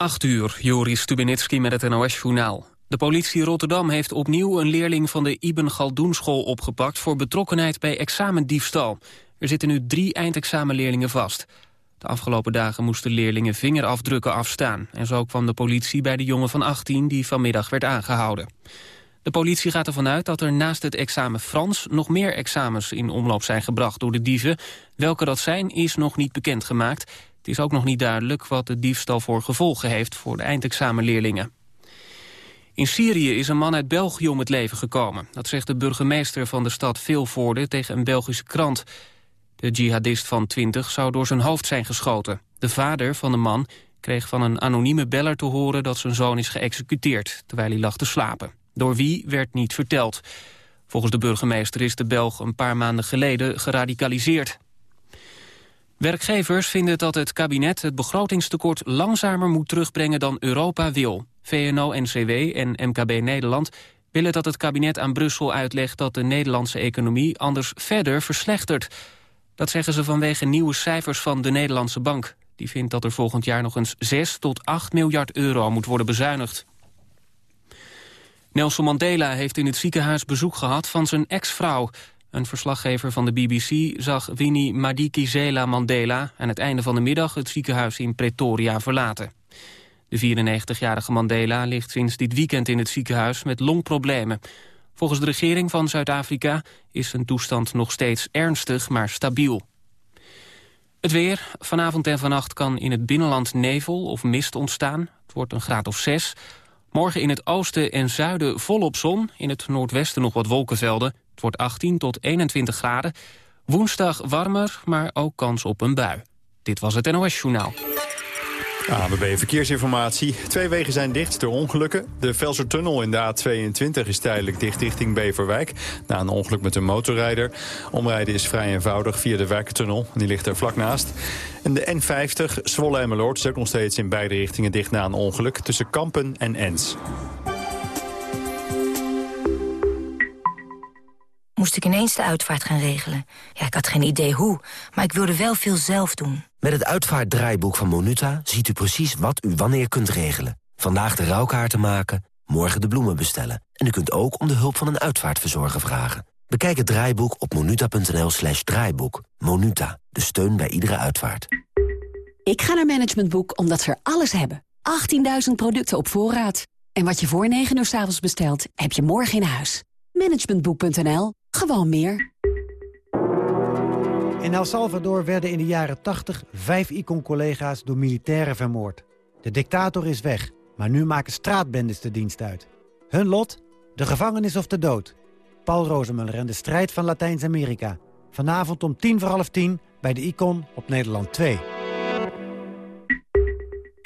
8 uur, Joris Stubenitski met het NOS-journaal. De politie Rotterdam heeft opnieuw een leerling van de Ibn Galdoenschool opgepakt... voor betrokkenheid bij examendiefstal. Er zitten nu drie eindexamenleerlingen vast. De afgelopen dagen moesten leerlingen vingerafdrukken afstaan. En zo kwam de politie bij de jongen van 18 die vanmiddag werd aangehouden. De politie gaat ervan uit dat er naast het examen Frans... nog meer examens in omloop zijn gebracht door de dieven. Welke dat zijn is nog niet bekendgemaakt... Het is ook nog niet duidelijk wat de diefstal voor gevolgen heeft voor de eindexamenleerlingen. In Syrië is een man uit België om het leven gekomen. Dat zegt de burgemeester van de stad Vilvoorde tegen een Belgische krant. De jihadist van 20 zou door zijn hoofd zijn geschoten. De vader van de man kreeg van een anonieme beller te horen dat zijn zoon is geëxecuteerd, terwijl hij lag te slapen. Door wie werd niet verteld. Volgens de burgemeester is de Belg een paar maanden geleden geradicaliseerd. Werkgevers vinden dat het kabinet het begrotingstekort langzamer moet terugbrengen dan Europa wil. VNO-NCW en MKB Nederland willen dat het kabinet aan Brussel uitlegt dat de Nederlandse economie anders verder verslechtert. Dat zeggen ze vanwege nieuwe cijfers van de Nederlandse Bank. Die vindt dat er volgend jaar nog eens 6 tot 8 miljard euro moet worden bezuinigd. Nelson Mandela heeft in het ziekenhuis bezoek gehad van zijn ex-vrouw. Een verslaggever van de BBC zag Winnie Madikizela Mandela... aan het einde van de middag het ziekenhuis in Pretoria verlaten. De 94-jarige Mandela ligt sinds dit weekend in het ziekenhuis met longproblemen. Volgens de regering van Zuid-Afrika is zijn toestand nog steeds ernstig, maar stabiel. Het weer. Vanavond en vannacht kan in het binnenland nevel of mist ontstaan. Het wordt een graad of 6. Morgen in het oosten en zuiden volop zon. In het noordwesten nog wat wolkenvelden. Wordt 18 tot 21 graden. Woensdag warmer, maar ook kans op een bui. Dit was het NOS Journaal. ABB Verkeersinformatie. Twee wegen zijn dicht door ongelukken. De Velsertunnel in de A22 is tijdelijk dicht richting Beverwijk... na een ongeluk met een motorrijder. Omrijden is vrij eenvoudig via de Werkentunnel. Die ligt er vlak naast. En de N50 Zwolle en Meloord is nog steeds in beide richtingen dicht na een ongeluk... tussen Kampen en Ens. Moest ik ineens de uitvaart gaan regelen. Ja, ik had geen idee hoe, maar ik wilde wel veel zelf doen. Met het uitvaartdraaiboek van Monuta ziet u precies wat u wanneer kunt regelen. Vandaag de rouwkaarten maken, morgen de bloemen bestellen. En u kunt ook om de hulp van een uitvaartverzorger vragen. Bekijk het draaiboek op monuta.nl slash draaiboek. Monuta, de steun bij iedere uitvaart. Ik ga naar Management Boek omdat ze er alles hebben. 18.000 producten op voorraad. En wat je voor 9 uur s avonds bestelt, heb je morgen in huis. Managementboek.nl gewoon meer. In El Salvador werden in de jaren 80 vijf ICON-collega's door militairen vermoord. De dictator is weg, maar nu maken straatbendes de dienst uit. Hun lot? De gevangenis of de dood. Paul Rozemuller en de strijd van Latijns-Amerika. Vanavond om tien voor half tien bij de ICON op Nederland 2.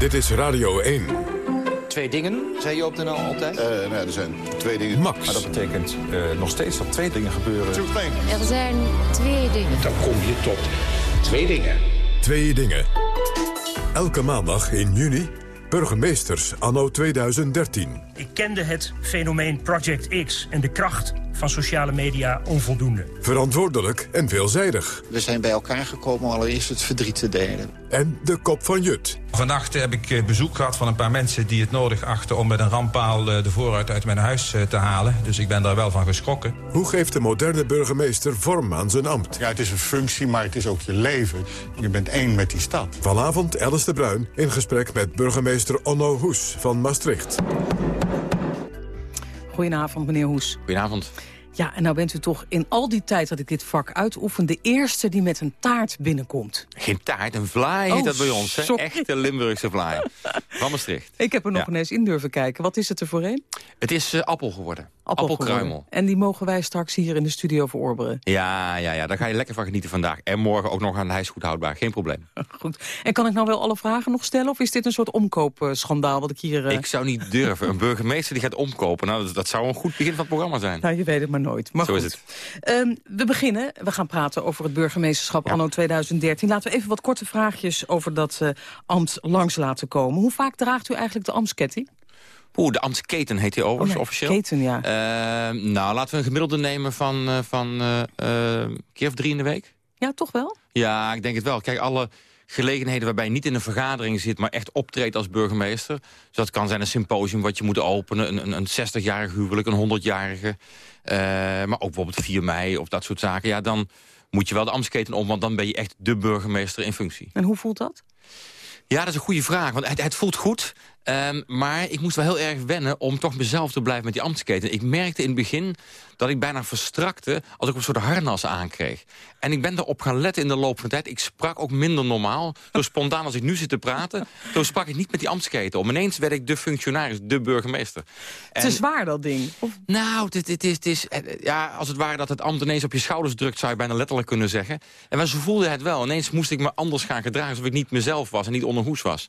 Dit is Radio 1. Twee dingen, zei je op de NL altijd? Uh, nou, er zijn twee dingen. Max. Maar dat betekent uh, nog steeds dat twee dingen gebeuren. Er zijn twee dingen. Dan kom je tot twee dingen. Twee dingen. Elke maandag in juni Burgemeesters anno 2013. Ik kende het fenomeen Project X en de kracht van sociale media onvoldoende. Verantwoordelijk en veelzijdig. We zijn bij elkaar gekomen om allereerst het verdriet te delen. En de kop van Jut. Vannacht heb ik eh, bezoek gehad van een paar mensen die het nodig achten... om met een rampaal eh, de vooruit uit mijn huis eh, te halen. Dus ik ben daar wel van geschrokken. Hoe geeft de moderne burgemeester vorm aan zijn ambt? Ja, het is een functie, maar het is ook je leven. Je bent één met die stad. Vanavond Alice de Bruin in gesprek met burgemeester Onno Hoes van Maastricht. Goedenavond, meneer Hoes. Goedenavond. Ja, en nou bent u toch in al die tijd dat ik dit vak uitoefen... de eerste die met een taart binnenkomt. Geen taart, een vlaai heet Oh, dat bij ons. Hè? Echte Limburgse vlaai. Van Maastricht. Ik heb er nog Ja. ineens in durven kijken. Wat is het er voor een? Het is eh, appel geworden. Appelkruimel. En die mogen wij straks hier in de studio verorberen. Ja, ja, ja, daar ga je lekker van genieten vandaag. En morgen ook nog aan de ijs goed houdbaar. Geen probleem. Goed. En kan ik nou wel alle vragen nog stellen? Of is dit een soort omkoopschandaal wat ik hier... Uh... Ik zou niet durven. Een burgemeester die gaat omkopen. Nou, dat, dat, zou een goed begin van het programma zijn. Nou, je weet het maar nooit. Maar Zo goed. is het. Um, we beginnen. We gaan praten over het burgemeesterschap anno 2013. Laten we even wat korte vraagjes over dat uh, ambt langs laten komen. Hoe vaak draagt u eigenlijk de ambtsketting? Oeh, de ambtsketen heet die overigens oh, officieel. Keten, ja. Uh, nou, laten we een gemiddelde nemen van, uh, van uh, een keer of drie in de week. Ja, toch wel? Ja, ik denk het wel. Kijk, alle gelegenheden waarbij je niet in een vergadering zit... maar echt optreedt als burgemeester. Dus dat kan zijn een symposium wat je moet openen... een, een 60-jarig huwelijk, een 100-jarige. maar ook bijvoorbeeld 4 mei of dat soort zaken. Ja, dan moet je wel de ambtsketen om... want dan ben je echt de burgemeester in functie. En hoe voelt dat? Ja, dat is een goede vraag. Want het, het voelt goed. Um, maar ik moest wel heel erg wennen om toch mezelf te blijven met die ambtsketen. Ik merkte in het begin dat ik bijna verstrakte als ik een soort harnas aankreeg. En ik ben erop gaan letten in de loop van de tijd. Ik sprak ook minder normaal. Zo spontaan als ik nu zit te praten, zo sprak ik niet met die ambtsketen om. Ineens werd ik de functionaris, de burgemeester. En, Te zwaar, dat ding? Of? Nou, het, het, is, het is ja, als het ware dat het ambt ineens op je schouders drukt... zou je bijna letterlijk kunnen zeggen. En maar zo voelde het wel. Ineens moest ik me anders gaan gedragen... alsof ik niet mezelf was en niet onder hoes was.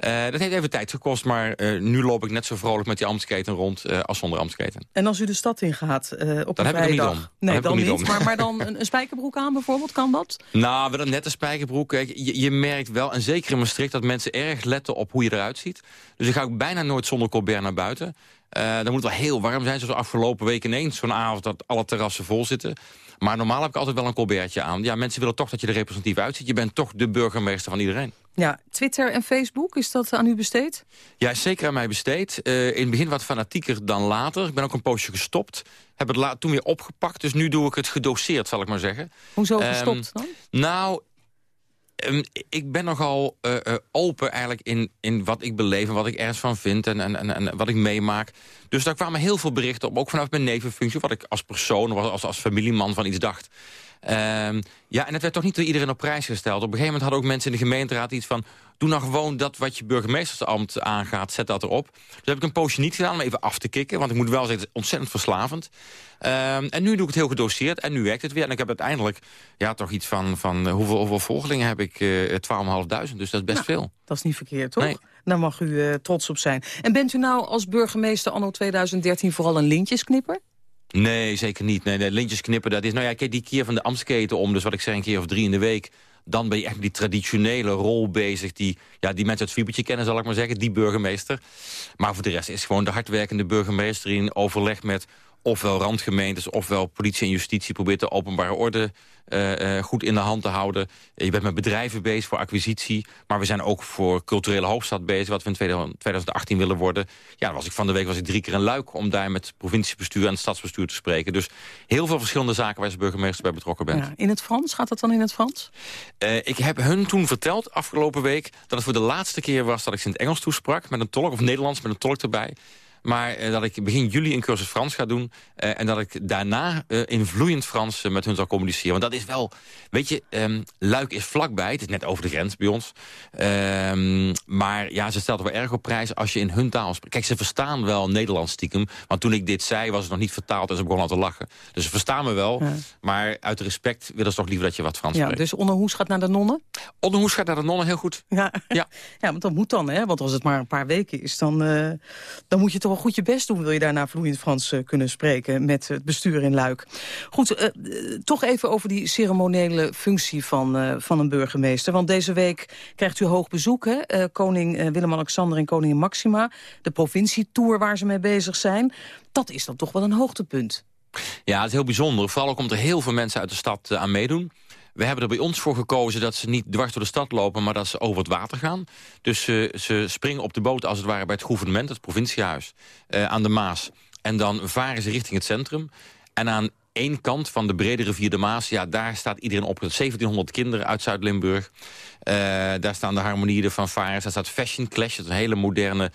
Uh, dat heeft even tijd gekost, maar uh, nu loop ik net zo vrolijk met die ambtsketen rond uh, als zonder ambtsketen. En als u de stad ingaat uh, op dan een heb ik vrijdag? niet om. Nee, dan, dan niet. Om. Maar, maar dan een, een, spijkerbroek aan bijvoorbeeld, kan dat? Nou, wel een nette spijkerbroek. Je, je, merkt wel, en zeker in Maastricht, dat mensen erg letten op hoe je eruit ziet. Dus ik ga ook bijna nooit zonder colbert naar buiten. Uh, dan moet het wel heel warm zijn, zoals afgelopen week ineens. Zo'n avond dat alle terrassen vol zitten. Maar normaal heb ik altijd wel een colbertje aan. Ja, mensen willen toch dat je er representatief uitziet. Je bent toch de burgemeester van iedereen. Ja, Twitter en Facebook, is dat aan u besteed? Ja, is zeker aan mij besteed. Uh, in het begin wat fanatieker dan later. Ik ben ook een poosje gestopt. Heb het toen weer opgepakt, dus nu doe ik het gedoseerd, zal ik maar zeggen. Hoezo gestopt dan? Nou, um, ik ben nogal uh, uh, open eigenlijk in, in wat ik beleef en wat ik ergens van vind en, en, en, en wat ik meemaak. Dus daar kwamen heel veel berichten op, ook vanuit mijn nevenfunctie... wat ik als persoon of als, als familieman van iets dacht. Um, ja, en het werd toch niet door iedereen op prijs gesteld. Op een gegeven moment hadden ook mensen in de gemeenteraad iets van... doe nou gewoon dat wat je burgemeestersambt aangaat, zet dat erop. Dus heb ik een poosje niet gedaan om even af te kicken. Want ik moet wel zeggen, het is ontzettend verslavend. Um, en nu doe ik het heel gedoseerd en nu werkt het weer. En ik heb uiteindelijk ja, toch iets van, van uh, hoeveel, hoeveel volgelingen heb ik? Uh, 12.500, dus dat is best nou, veel. Dat is niet verkeerd, toch? Nee. Daar mag u uh, trots op zijn. En bent u nou als burgemeester anno 2013 vooral een lintjesknipper? Nee, zeker niet. Nee, lintjes knippen, dat is... Nou ja, kijk, die keer van de ambtsketen om, dus wat ik zeg, een keer of drie in de week... dan ben je echt met die traditionele rol bezig... die, ja, die mensen het Fiebertje kennen, zal ik maar zeggen, die burgemeester. Maar voor de rest is gewoon de hardwerkende burgemeester... in overleg met ofwel randgemeentes, ofwel politie en justitie... probeert de openbare orde uh, uh, goed in de hand te houden. Je bent met bedrijven bezig voor acquisitie. Maar we zijn ook voor culturele hoofdstad bezig... wat we in 2018 willen worden. Ja, was ik van de week was ik drie keer in Luik... om daar met provinciebestuur en het stadsbestuur te spreken. Dus heel veel verschillende zaken waar je als burgemeester bij betrokken bent. Ja, in het Frans? Gaat dat dan in het Frans? Uh, ik heb hun toen verteld, afgelopen week... dat het voor de laatste keer was dat ik ze in het Engels toesprak... met een tolk, of Nederlands met een tolk erbij... Maar uh, dat ik begin juli een cursus Frans ga doen. Uh, en dat ik daarna uh, in vloeiend Frans met hun zal communiceren. Want dat is wel, weet je, um, Luik is vlakbij. Het is net over de grens bij ons. Um, maar ja, ze stelt er wel erg op prijs als je in hun taal spreekt. Kijk, ze verstaan wel Nederlands stiekem. Want toen ik dit zei, was het nog niet vertaald en ze begonnen al te lachen. Dus ze verstaan me wel. Ja. Maar uit respect willen ze toch liever dat je wat Frans ja, spreekt. Dus Onderhoes gaat naar de nonnen? Onderhoes gaat naar de nonnen, heel goed. Ja, ja. ja want dat moet dan, hè? Want als het maar een paar weken is, dan, dan moet je toch goed je best doen... wil je daarna vloeiend Frans uh, kunnen spreken met het bestuur in Luik. Goed, uh, uh, toch even over die ceremoniële functie van, van een burgemeester. Want deze week krijgt u hoog bezoek, hè? koning Willem-Alexander en koningin Maxima. De provincietour waar ze mee bezig zijn. Dat is dan toch wel een hoogtepunt. Ja, het is heel bijzonder. Vooral ook omdat er heel veel mensen uit de stad aan meedoen. We hebben er bij ons voor gekozen dat ze niet dwars door de stad lopen... maar dat ze over het water gaan. Dus ze springen op de boot als het ware bij het gouvernement, het provinciehuis... Uh, aan de Maas. En dan varen ze richting het centrum. En aan één kant van de brede rivier de Maas... ja, daar staat iedereen op. 1700 kinderen uit Zuid-Limburg. Uh, daar staan de harmonieën de fanfares. Daar staat Fashion Clash, dat is een hele moderne...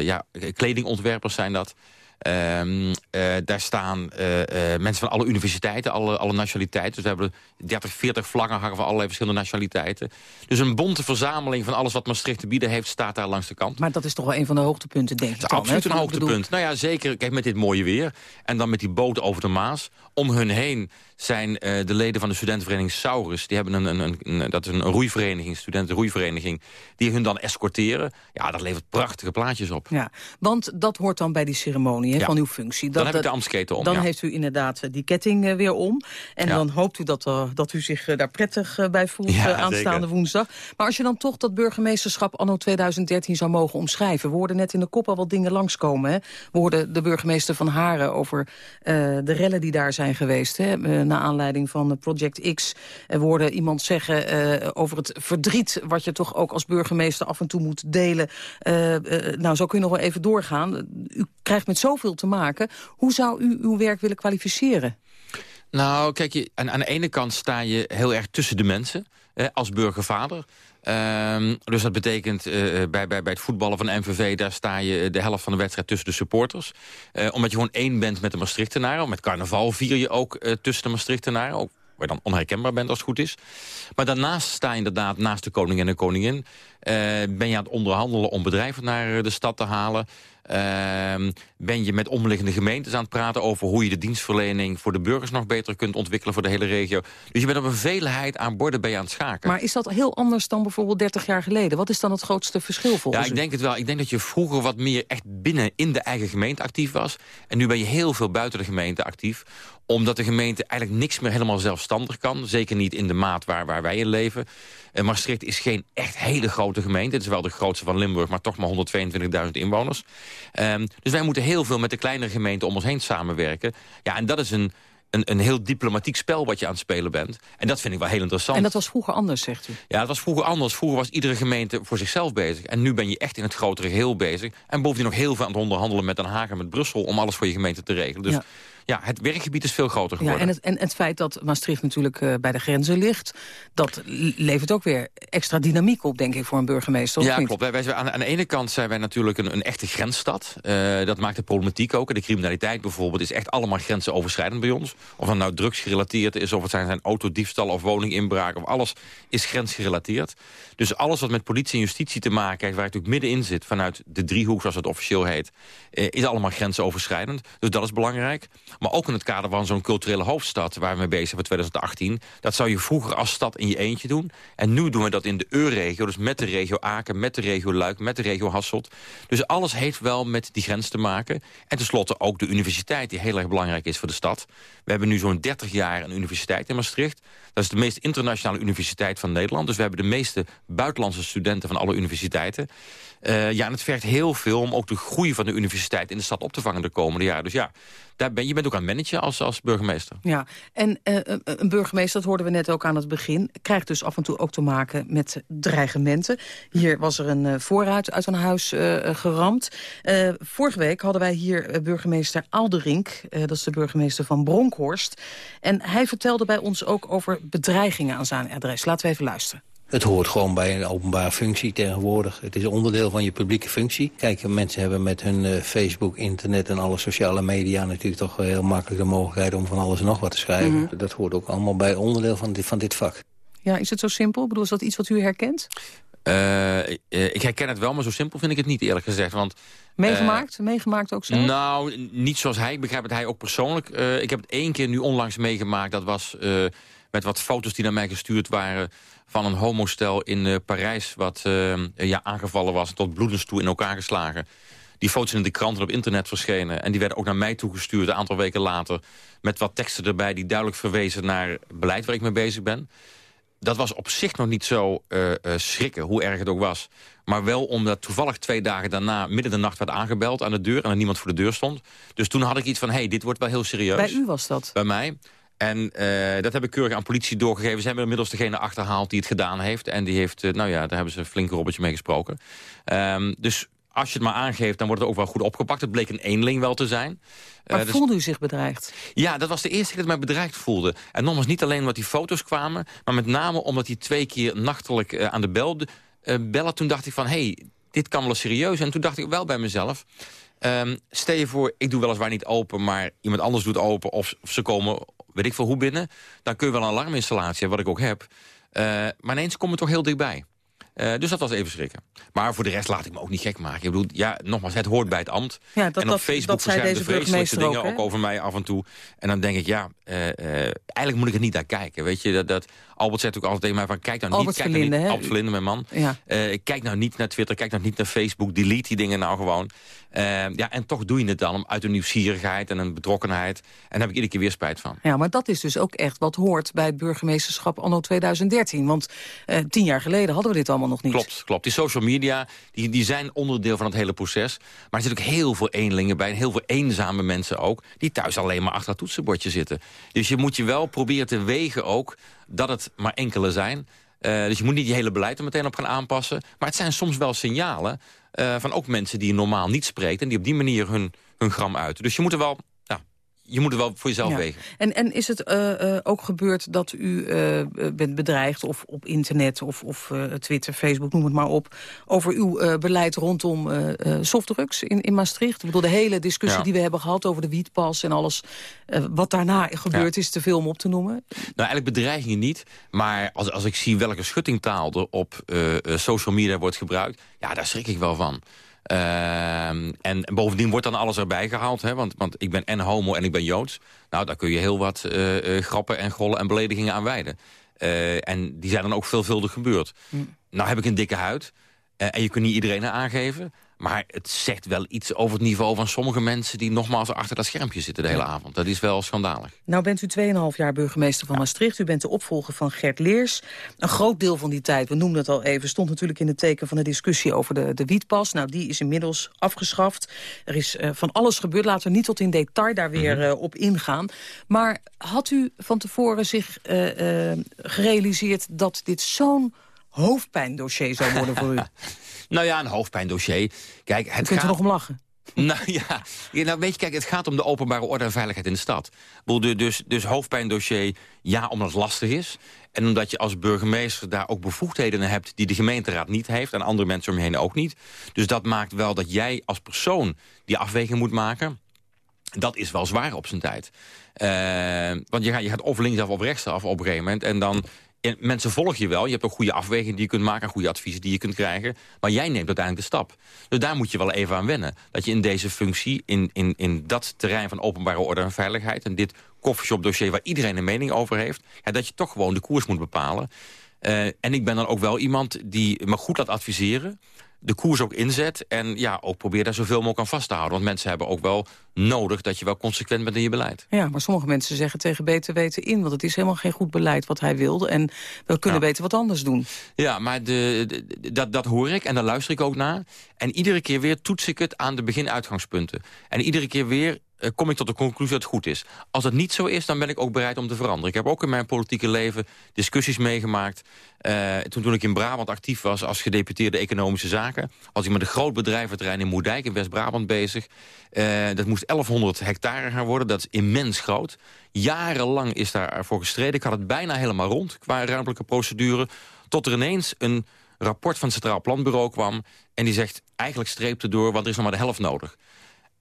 ja, kledingontwerpers zijn dat... Ehm, eh, daar staan eh, eh, mensen van alle universiteiten, alle, alle nationaliteiten. Dus we hebben 30, 40 vlaggen hangen van allerlei verschillende nationaliteiten. Dus een bonte verzameling van alles wat Maastricht te bieden heeft... staat daar langs de kant. Maar dat is toch wel een van de hoogtepunten, denk ik is absoluut een hoogtepunt. Nou ja, zeker. Kijk, met dit mooie weer. En dan met die boot over de Maas. Om hun heen zijn uh, de leden van de studentenvereniging Saurus. Die hebben een, een, een, dat is een roeivereniging, studentenroeivereniging. Die hun dan escorteren. Ja, dat levert prachtige plaatjes op. Ja, want dat hoort dan bij die ceremonie Ja. van uw functie. Dat, Dan heb ik de om, Dan ja. heeft u inderdaad eh, die ketting eh, weer om. En Ja. dan hoopt u dat, eh, dat u zich daar prettig bij voelt aanstaande zeker. woensdag. Maar als je dan toch dat burgemeesterschap anno 2013 zou mogen omschrijven. We hoorden net in de kop al wat dingen langskomen. Hè? We hoorden de burgemeester van Haren over de rellen die daar zijn geweest. Hè? naar aanleiding van Project X. We hoorden iemand zeggen over het verdriet... wat je toch ook als burgemeester af en toe moet delen. Nou, zo kun je nog wel even doorgaan. U krijgt met zoveel te maken. Hoe zou u uw werk willen kwalificeren? Nou, kijk, je, aan, aan de ene kant sta je heel erg tussen de mensen, eh, als burgervader. Ehm, dus dat betekent eh, bij, bij, bij het voetballen van MVV... daar sta je de helft van de wedstrijd tussen de supporters. Eh, omdat je gewoon één bent met de Maastrichtenaren. Met carnaval vier je ook eh, tussen de Maastrichtenaren. Ook waar je dan onherkenbaar bent als het goed is. Maar daarnaast sta je inderdaad naast de koning en de koningin. Eh, ben je aan het onderhandelen om bedrijven naar eh, de stad te halen. Ben je met omliggende gemeentes aan het praten over hoe je de dienstverlening voor de burgers nog beter kunt ontwikkelen voor de hele regio. Dus je bent op een veelheid aan borden je aan het schaken. Maar is dat heel anders dan bijvoorbeeld 30 jaar geleden? Wat is dan het grootste verschil volgens Ja, ik u? denk het wel. Ik denk dat je vroeger wat meer echt binnen in de eigen gemeente actief was. En nu ben je heel veel buiten de gemeente actief omdat de gemeente eigenlijk niks meer helemaal zelfstandig kan. Zeker niet in de maat waar, waar wij in leven. Eh, Maastricht is geen echt hele grote gemeente. Het is wel de grootste van Limburg, maar toch maar 122.000 inwoners. Ehm, dus wij moeten heel veel met de kleinere gemeenten om ons heen samenwerken. Ja, en dat is een, een, een heel diplomatiek spel wat je aan het spelen bent. En dat vind ik wel heel interessant. En dat was vroeger anders, zegt u? Ja, dat was vroeger anders. Vroeger was iedere gemeente voor zichzelf bezig. En nu ben je echt in het grotere geheel bezig. En bovendien nog heel veel aan het onderhandelen met Den Haag en met Brussel... om alles voor je gemeente te regelen. Dus Ja. Ja, het werkgebied is veel groter Ja, geworden. en, het, en het feit dat Maastricht natuurlijk eh, bij de grenzen ligt... dat le- levert ook weer extra dynamiek op, denk ik, voor een burgemeester. Ja, klopt. Wij, wij zijn, aan, aan de ene kant zijn wij natuurlijk een, een echte grensstad. Eh, dat maakt de problematiek ook. En de criminaliteit bijvoorbeeld is echt allemaal grensoverschrijdend bij ons. Of het nou drugsgerelateerd is, of het zijn, zijn autodiefstal of woninginbraak... of alles is grensgerelateerd. Dus alles wat met politie en justitie te maken heeft... waar ik natuurlijk middenin zit, vanuit de driehoek zoals het officieel heet... eh, is allemaal grensoverschrijdend. Dus dat is belangrijk. Maar ook in het kader van zo'n culturele hoofdstad... waar we mee bezig zijn voor 2018... dat zou je vroeger als stad in je eentje doen. En nu doen we dat in de EU-regio, dus met de regio Aken... met de regio Luik, met de regio Hasselt. Dus alles heeft wel met die grens te maken. En tenslotte ook de universiteit, die heel erg belangrijk is voor de stad. We hebben nu zo'n 30 jaar een universiteit in Maastricht. Dat is de meest internationale universiteit van Nederland. Dus we hebben de meeste buitenlandse studenten van alle universiteiten. Eh, ja, en het vergt heel veel om ook de groei van de universiteit in de stad op te vangen de komende jaren. Dus ja, daar ben, je bent ook aan het managen als, als burgemeester. Ja, en eh, een- een burgemeester, dat hoorden we net ook aan het begin... krijgt dus af en toe ook te maken met dreigementen. Hier was er een eh, voorruit uit een huis eh, eh, geramd. Eh, vorige week hadden wij hier eh, burgemeester Alderink. eh, dat is de burgemeester van Bronkhorst. En hij vertelde bij ons ook over bedreigingen aan zijn adres. Laten we even luisteren. Het hoort gewoon bij een openbare functie tegenwoordig. Het is onderdeel van je publieke functie. Kijk, mensen hebben met hun eh, Facebook, internet en alle sociale media... natuurlijk toch wel heel makkelijk de mogelijkheid om van alles en nog wat te schrijven. Mhm. Dat hoort ook allemaal bij onderdeel van dit, van dit vak. Ja, is het zo simpel? Ik bedoel, is dat iets wat u herkent? Eh, eh, ik herken het wel, maar zo simpel vind ik het niet eerlijk gezegd. Want, Meegemaakt? Meegemaakt ook eh, zo? nou, niet zoals hij. Ik begrijp het hij ook persoonlijk. Eh, ik heb het één keer nu onlangs meegemaakt. Dat was eh, met wat foto's die naar mij gestuurd waren... van een homostel in eh, Parijs... wat eh, ja, aangevallen was en tot bloedens toe in elkaar geslagen. Die foto's zijn in de kranten op internet verschenen. En die werden ook naar mij toegestuurd een aantal weken later... met wat teksten erbij die duidelijk verwezen naar beleid waar ik mee bezig ben dat was op zich nog niet zo eh, schrikken, hoe erg het ook was. Maar wel omdat toevallig twee dagen daarna... midden de nacht werd aangebeld aan de deur... en er niemand voor de deur stond. Dus toen had ik iets van, hé, hey, dit wordt wel heel serieus. Bij u was dat? Bij mij. En eh, dat heb ik keurig aan politie doorgegeven. Ze hebben inmiddels degene achterhaald die het gedaan heeft. En die heeft, eh, nou ja, daar hebben ze een flink robbertje mee gesproken. Ehm, dus als je het maar aangeeft, dan wordt het ook wel goed opgepakt. Het bleek een eenling wel te zijn. Maar Eh, dus- voelde u zich bedreigd? ja, dat was de eerste keer dat ik mij bedreigd voelde. En nogmaals, niet alleen omdat die foto's kwamen... maar met name omdat hij twee keer nachtelijk aan de bel bellen. Toen dacht ik van, hé, hey, dit kan wel serieus. En toen dacht ik wel bij mezelf... Ehm, stel je voor, ik doe weliswaar niet open, maar iemand anders doet open... of, of ze komen, weet ik veel hoe binnen... dan kun je wel een alarminstallatie hebben, wat ik ook heb. Uh, maar ineens komen we toch heel dichtbij. Uh, dus dat was even schrikken. Maar voor de rest laat ik me ook niet gek maken. Ik bedoel, ja, nogmaals, het hoort bij het ambt. Ja, dat, en op Facebook dat verschijnen de vreselijkste dingen ook, ook, over mij af en toe. En dan denk ik, ja, uh, uh, eigenlijk moet ik er niet naar kijken. Weet je, dat, dat Albert zegt ook altijd tegen mij van, kijk nou Albert niet... Kijk Verlinde, nou niet? Albert Verlinde, mijn man. Ja. kijk nou niet naar Twitter, kijk nou niet naar Facebook. Delete die dingen nou gewoon. ja, en toch doe je het dan uit een nieuwsgierigheid en een betrokkenheid. En daar heb ik iedere keer weer spijt van. Ja, maar dat is dus ook echt wat hoort bij het burgemeesterschap anno 2013. Want tien jaar geleden hadden we dit allemaal nog niet. Klopt, klopt. Die social media, die, die zijn onderdeel van het hele proces. Maar er zitten ook heel veel eenlingen bij. En heel veel eenzame mensen ook. Die thuis alleen maar achter het toetsenbordje zitten. Dus je moet je wel proberen te wegen ook dat het maar enkele zijn. Uh, dus je moet niet je hele beleid er meteen op gaan aanpassen. Maar het zijn soms wel signalen uh, van ook mensen die je normaal niet spreekt... en die op die manier hun, hun gram uiten. Dus je moet er wel je moet het wel voor jezelf ja. wegen. En, en is het uh, uh, ook gebeurd dat u uh, bent bedreigd... of op internet of, of Twitter, Facebook, noem het maar op... over uw beleid rondom softdrugs in, in Maastricht? Ik bedoel, de hele discussie Ja. die we hebben gehad over de wietpas en alles... wat daarna gebeurd is, te veel om op te noemen? Nou, eigenlijk bedreigingen niet. Maar als, als ik zie welke schuttingtaal er op eh, eh, social media wordt gebruikt... ja, daar schrik ik wel van. Ehm, en bovendien wordt dan alles erbij gehaald. Hè, want, want ik ben en homo en ik ben Joods. Nou, daar kun je heel wat eh, eh, grappen en gollen en beledigingen aan wijden. Eh, en die zijn dan ook veelvuldig gebeurd. Nou heb ik een dikke huid. en je kunt niet iedereen aangeven. Maar het zegt wel iets over het niveau van sommige mensen... die nogmaals achter dat schermpje zitten de hele avond. Dat is wel schandalig. Nou bent u 2,5 jaar burgemeester van Maastricht. U bent de opvolger van Gert Leers. Een groot deel van die tijd, we noemden het al even... stond natuurlijk in het teken van de discussie over de, de wietpas. Nou, die is inmiddels afgeschaft. Er is uh, van alles gebeurd. Laten we niet tot in detail daar weer uh, op ingaan. Maar had u van tevoren zich uh, gerealiseerd... dat dit zo'n hoofdpijndossier zou worden voor u? Nou ja, een hoofdpijndossier. Kijk, het U kunt gaat... er nog om lachen. Nou ja, ja nou weet je, kijk, het gaat om de openbare orde en veiligheid in de stad. Dus, dus hoofdpijndossier, ja, omdat het lastig is. En omdat je als burgemeester daar ook bevoegdheden hebt... die de gemeenteraad niet heeft en andere mensen om je heen ook niet. Dus dat maakt wel dat jij als persoon die afweging moet maken. Dat is wel zwaar op zijn tijd. Uh, want je gaat, je gaat of linksaf of rechtsaf op een gegeven moment. En dan en mensen volgen je wel. Je hebt ook goede afwegingen die je kunt maken... en goede adviezen die je kunt krijgen. Maar jij neemt uiteindelijk de stap. Dus daar moet je wel even aan wennen. Dat je in deze functie, in, in, in dat terrein van openbare orde en veiligheid... en dit koffieshop dossier waar iedereen een mening over heeft... Dat je toch gewoon de koers moet bepalen. Uh, en ik ben dan ook wel iemand die me goed laat adviseren de koers ook inzet en ja, ook probeer daar zoveel mogelijk aan vast te houden. Want mensen hebben ook wel nodig dat je wel consequent bent in je beleid. Ja, maar sommige mensen zeggen tegen beter weten in... want het is helemaal geen goed beleid wat hij wilde... en we kunnen Ja. beter wat anders doen. Ja, maar de, de- dat, dat hoor ik en daar luister ik ook naar. En iedere keer weer toets ik het aan de begin-uitgangspunten. En iedere keer weer kom ik tot de conclusie dat het goed is. Als het niet zo is, dan ben ik ook bereid om te veranderen. Ik heb ook in mijn politieke leven discussies meegemaakt. Eh, toen, toen ik in Brabant actief was als gedeputeerde economische zaken... was ik met een groot bedrijventerrein in Moerdijk in West-Brabant bezig. Eh, dat moest 1100 hectare gaan worden, dat is immens groot. Jarenlang is daarvoor gestreden. Ik had het bijna helemaal rond qua ruimtelijke procedure. Tot er ineens een rapport van het Centraal Planbureau kwam... en die zegt, eigenlijk streep door, want er is nog maar de helft nodig.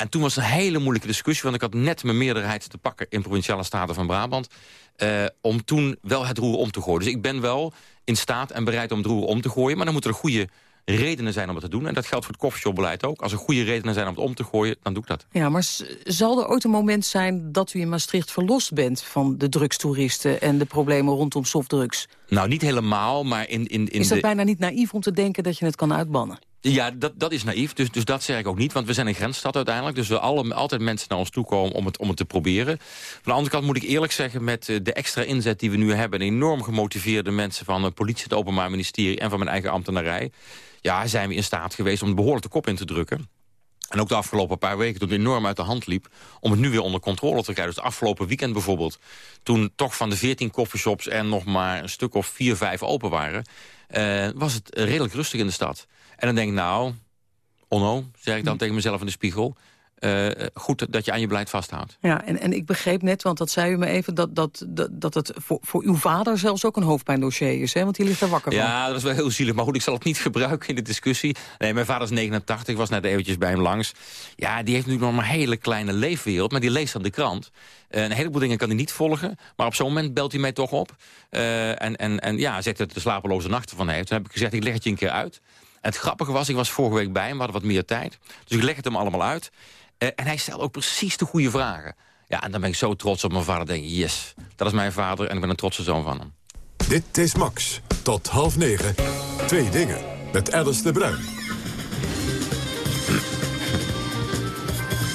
En toen was het een hele moeilijke discussie... want ik had net mijn meerderheid te pakken in Provinciale Staten van Brabant... eh, om toen wel het roer om te gooien. Dus ik ben wel in staat en bereid om het roer om te gooien... maar dan moeten er goede redenen zijn om het te doen. En dat geldt voor het koffieshopbeleid ook. Als er goede redenen zijn om het om te gooien, dan doe ik dat. Ja, maar zal er ooit een moment zijn dat u in Maastricht verlost bent... van de drugstoeristen en de problemen rondom softdrugs? Nou, niet helemaal, maar in, in, in is dat de... bijna niet naïef om te denken dat je het kan uitbannen? Ja, dat, dat is naïef, dus, dus dat zeg ik ook niet. Want we zijn een grensstad uiteindelijk. Dus we alle, altijd mensen naar ons toe komen om het, om het te proberen. Van de andere kant moet ik eerlijk zeggen... met eh, de extra inzet die we nu hebben... enorm gemotiveerde mensen van de politie, het Openbaar Ministerie... en van mijn eigen ambtenarij... ja, zijn we in staat geweest om behoorlijk de kop in te drukken. En ook de afgelopen paar weken, toen het enorm uit de hand liep... om het nu weer onder controle te krijgen. Dus het afgelopen weekend bijvoorbeeld... toen toch van de 14 coffeeshops er nog maar een stuk of 4, 5 open waren... eh, was het redelijk rustig in de stad. En dan denk ik, nou, Onno, zeg ik dan tegen mezelf in de spiegel... eh, goed dat je aan je beleid vasthoudt. Ja, en, en ik begreep net, want dat zei u me even... dat, dat, dat, dat het voor, voor uw vader zelfs ook een hoofdpijndossier is, hè? want die ligt er wakker ja, van. Ja, dat is wel heel zielig, maar goed, ik zal het niet gebruiken in de discussie. Nee, mijn vader is 89, was net eventjes bij hem langs. Ja, die heeft nu nog maar een hele kleine leefwereld, maar die leest aan de krant. Uh, een heleboel dingen kan hij niet volgen, maar op zo'n moment belt hij mij toch op. Uh, en, en, en ja, zegt dat hij de slapeloze nachten van heeft. Toen heb ik gezegd, ik leg het je een keer uit. En het grappige was, ik was vorige week bij hem, we hadden wat meer tijd. Dus ik leg het hem allemaal uit. Uh, en hij stelt ook precies de goede vragen. Ja, en dan ben ik zo trots op mijn vader. denk ik, yes, dat is mijn vader en ik ben een trotse zoon van hem. Dit is Max. Tot half negen. Twee dingen. Met Alice de Bruin.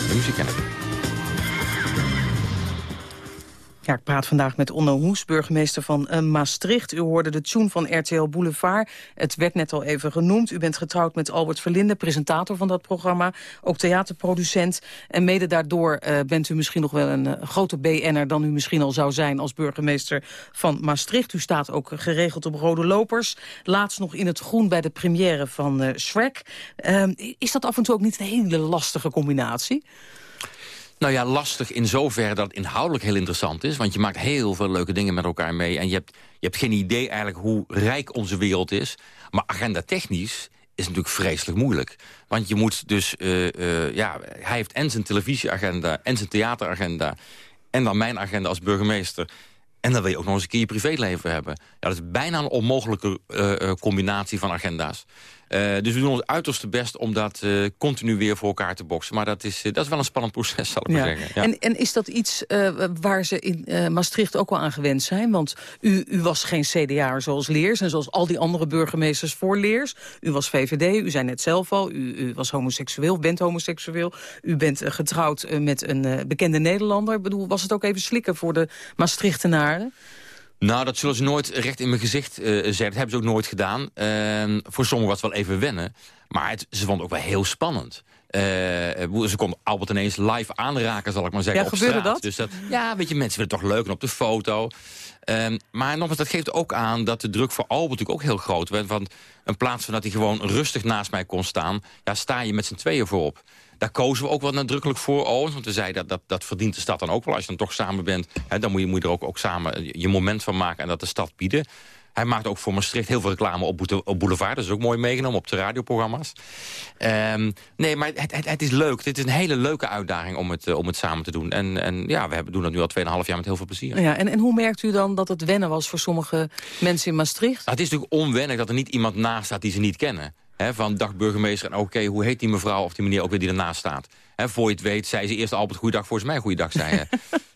De muziek Ja, ik praat vandaag met Onno Hoes, burgemeester van uh, Maastricht. U hoorde de tune van RTL Boulevard. Het werd net al even genoemd. U bent getrouwd met Albert Verlinde, presentator van dat programma. Ook theaterproducent. En mede daardoor uh, bent u misschien nog wel een uh, grote BN'er... dan u misschien al zou zijn als burgemeester van Maastricht. U staat ook geregeld op rode lopers. Laatst nog in het groen bij de première van Shrek. Ehm, is dat af en toe ook niet een hele lastige combinatie? Nou ja, lastig in zoverre dat het inhoudelijk heel interessant is. Want je maakt heel veel leuke dingen met elkaar mee. En je hebt, je hebt geen idee eigenlijk hoe rijk onze wereld is. Maar agenda technisch is natuurlijk vreselijk moeilijk. Want je moet dus... Uh, uh, ja, hij heeft en zijn televisieagenda en zijn theateragenda... en dan mijn agenda als burgemeester... En dan wil je ook nog eens een keer je privéleven hebben. Ja, dat is bijna een onmogelijke uh, combinatie van agenda's. Uh, dus we doen ons uiterste best om dat uh, continu weer voor elkaar te boksen. Maar dat is, uh, dat is wel een spannend proces, zal ik ja. maar zeggen. Ja. En, en is dat iets waar ze in Maastricht ook wel aan gewend zijn? Want u, u was geen CDA zoals Leers en zoals al die andere burgemeesters voor Leers. U was VVD, u zei net zelf al, u, u was homoseksueel, bent homoseksueel. U bent getrouwd met een bekende Nederlander. Ik bedoel, was het ook even slikken voor de Maastrichtenaren? Nou, dat zullen ze nooit recht in mijn gezicht uh, zeggen. Dat hebben ze ook nooit gedaan. Uh, voor sommigen was het wel even wennen. Maar het, ze vonden het ook wel heel spannend. Uh, ze konden Albert ineens live aanraken, zal ik maar zeggen, ja, op gebeurde straat. dat? Dus dat, ja, weet je, mensen vinden het toch leuk en op de foto. Um, maar nogmaals, dat geeft ook aan dat de druk voor Albert natuurlijk ook heel groot werd. Want in plaats van dat hij gewoon rustig naast mij kon staan... ja, sta je met z'n tweeën voorop. Daar kozen we ook wel nadrukkelijk voor, Owens. Want we zeiden dat, dat, dat verdient de stad dan ook wel. Als je dan toch samen bent, hè, dan moet je, moet je er ook, ook samen je moment van maken... en dat de stad bieden. Hij maakt ook voor Maastricht heel veel reclame op, op Boulevard. Dat is ook mooi meegenomen op de radioprogramma's. Um, nee, maar het, het, het, is leuk. Dit is een hele leuke uitdaging om het, uh, om het samen te doen. En, en ja, we hebben, doen dat nu al 2,5 jaar met heel veel plezier. Ja, en, en hoe merkt u dan dat het wennen was voor sommige mensen in Maastricht? Nou, het is natuurlijk onwennig dat er niet iemand naast staat die ze niet kennen. He, van dag burgemeester en oké, okay, hoe heet die mevrouw of die meneer ook weer die ernaast staat. He, voor je het weet, zei ze eerst Albert goeiedag, volgens mij goeiedag zei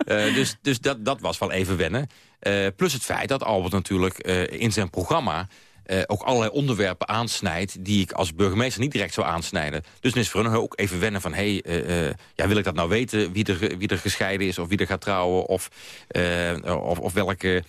uh, dus dus dat, dat was wel even wennen. Uh, plus het feit dat Albert natuurlijk uh, in zijn programma... Uh, ook allerlei onderwerpen aansnijdt... die ik als burgemeester niet direct zou aansnijden. Dus dan is voor hen ook even wennen van... hey, ja, wil ik dat nou weten, wie er, wie er gescheiden is... of wie er gaat trouwen, of, of, of welke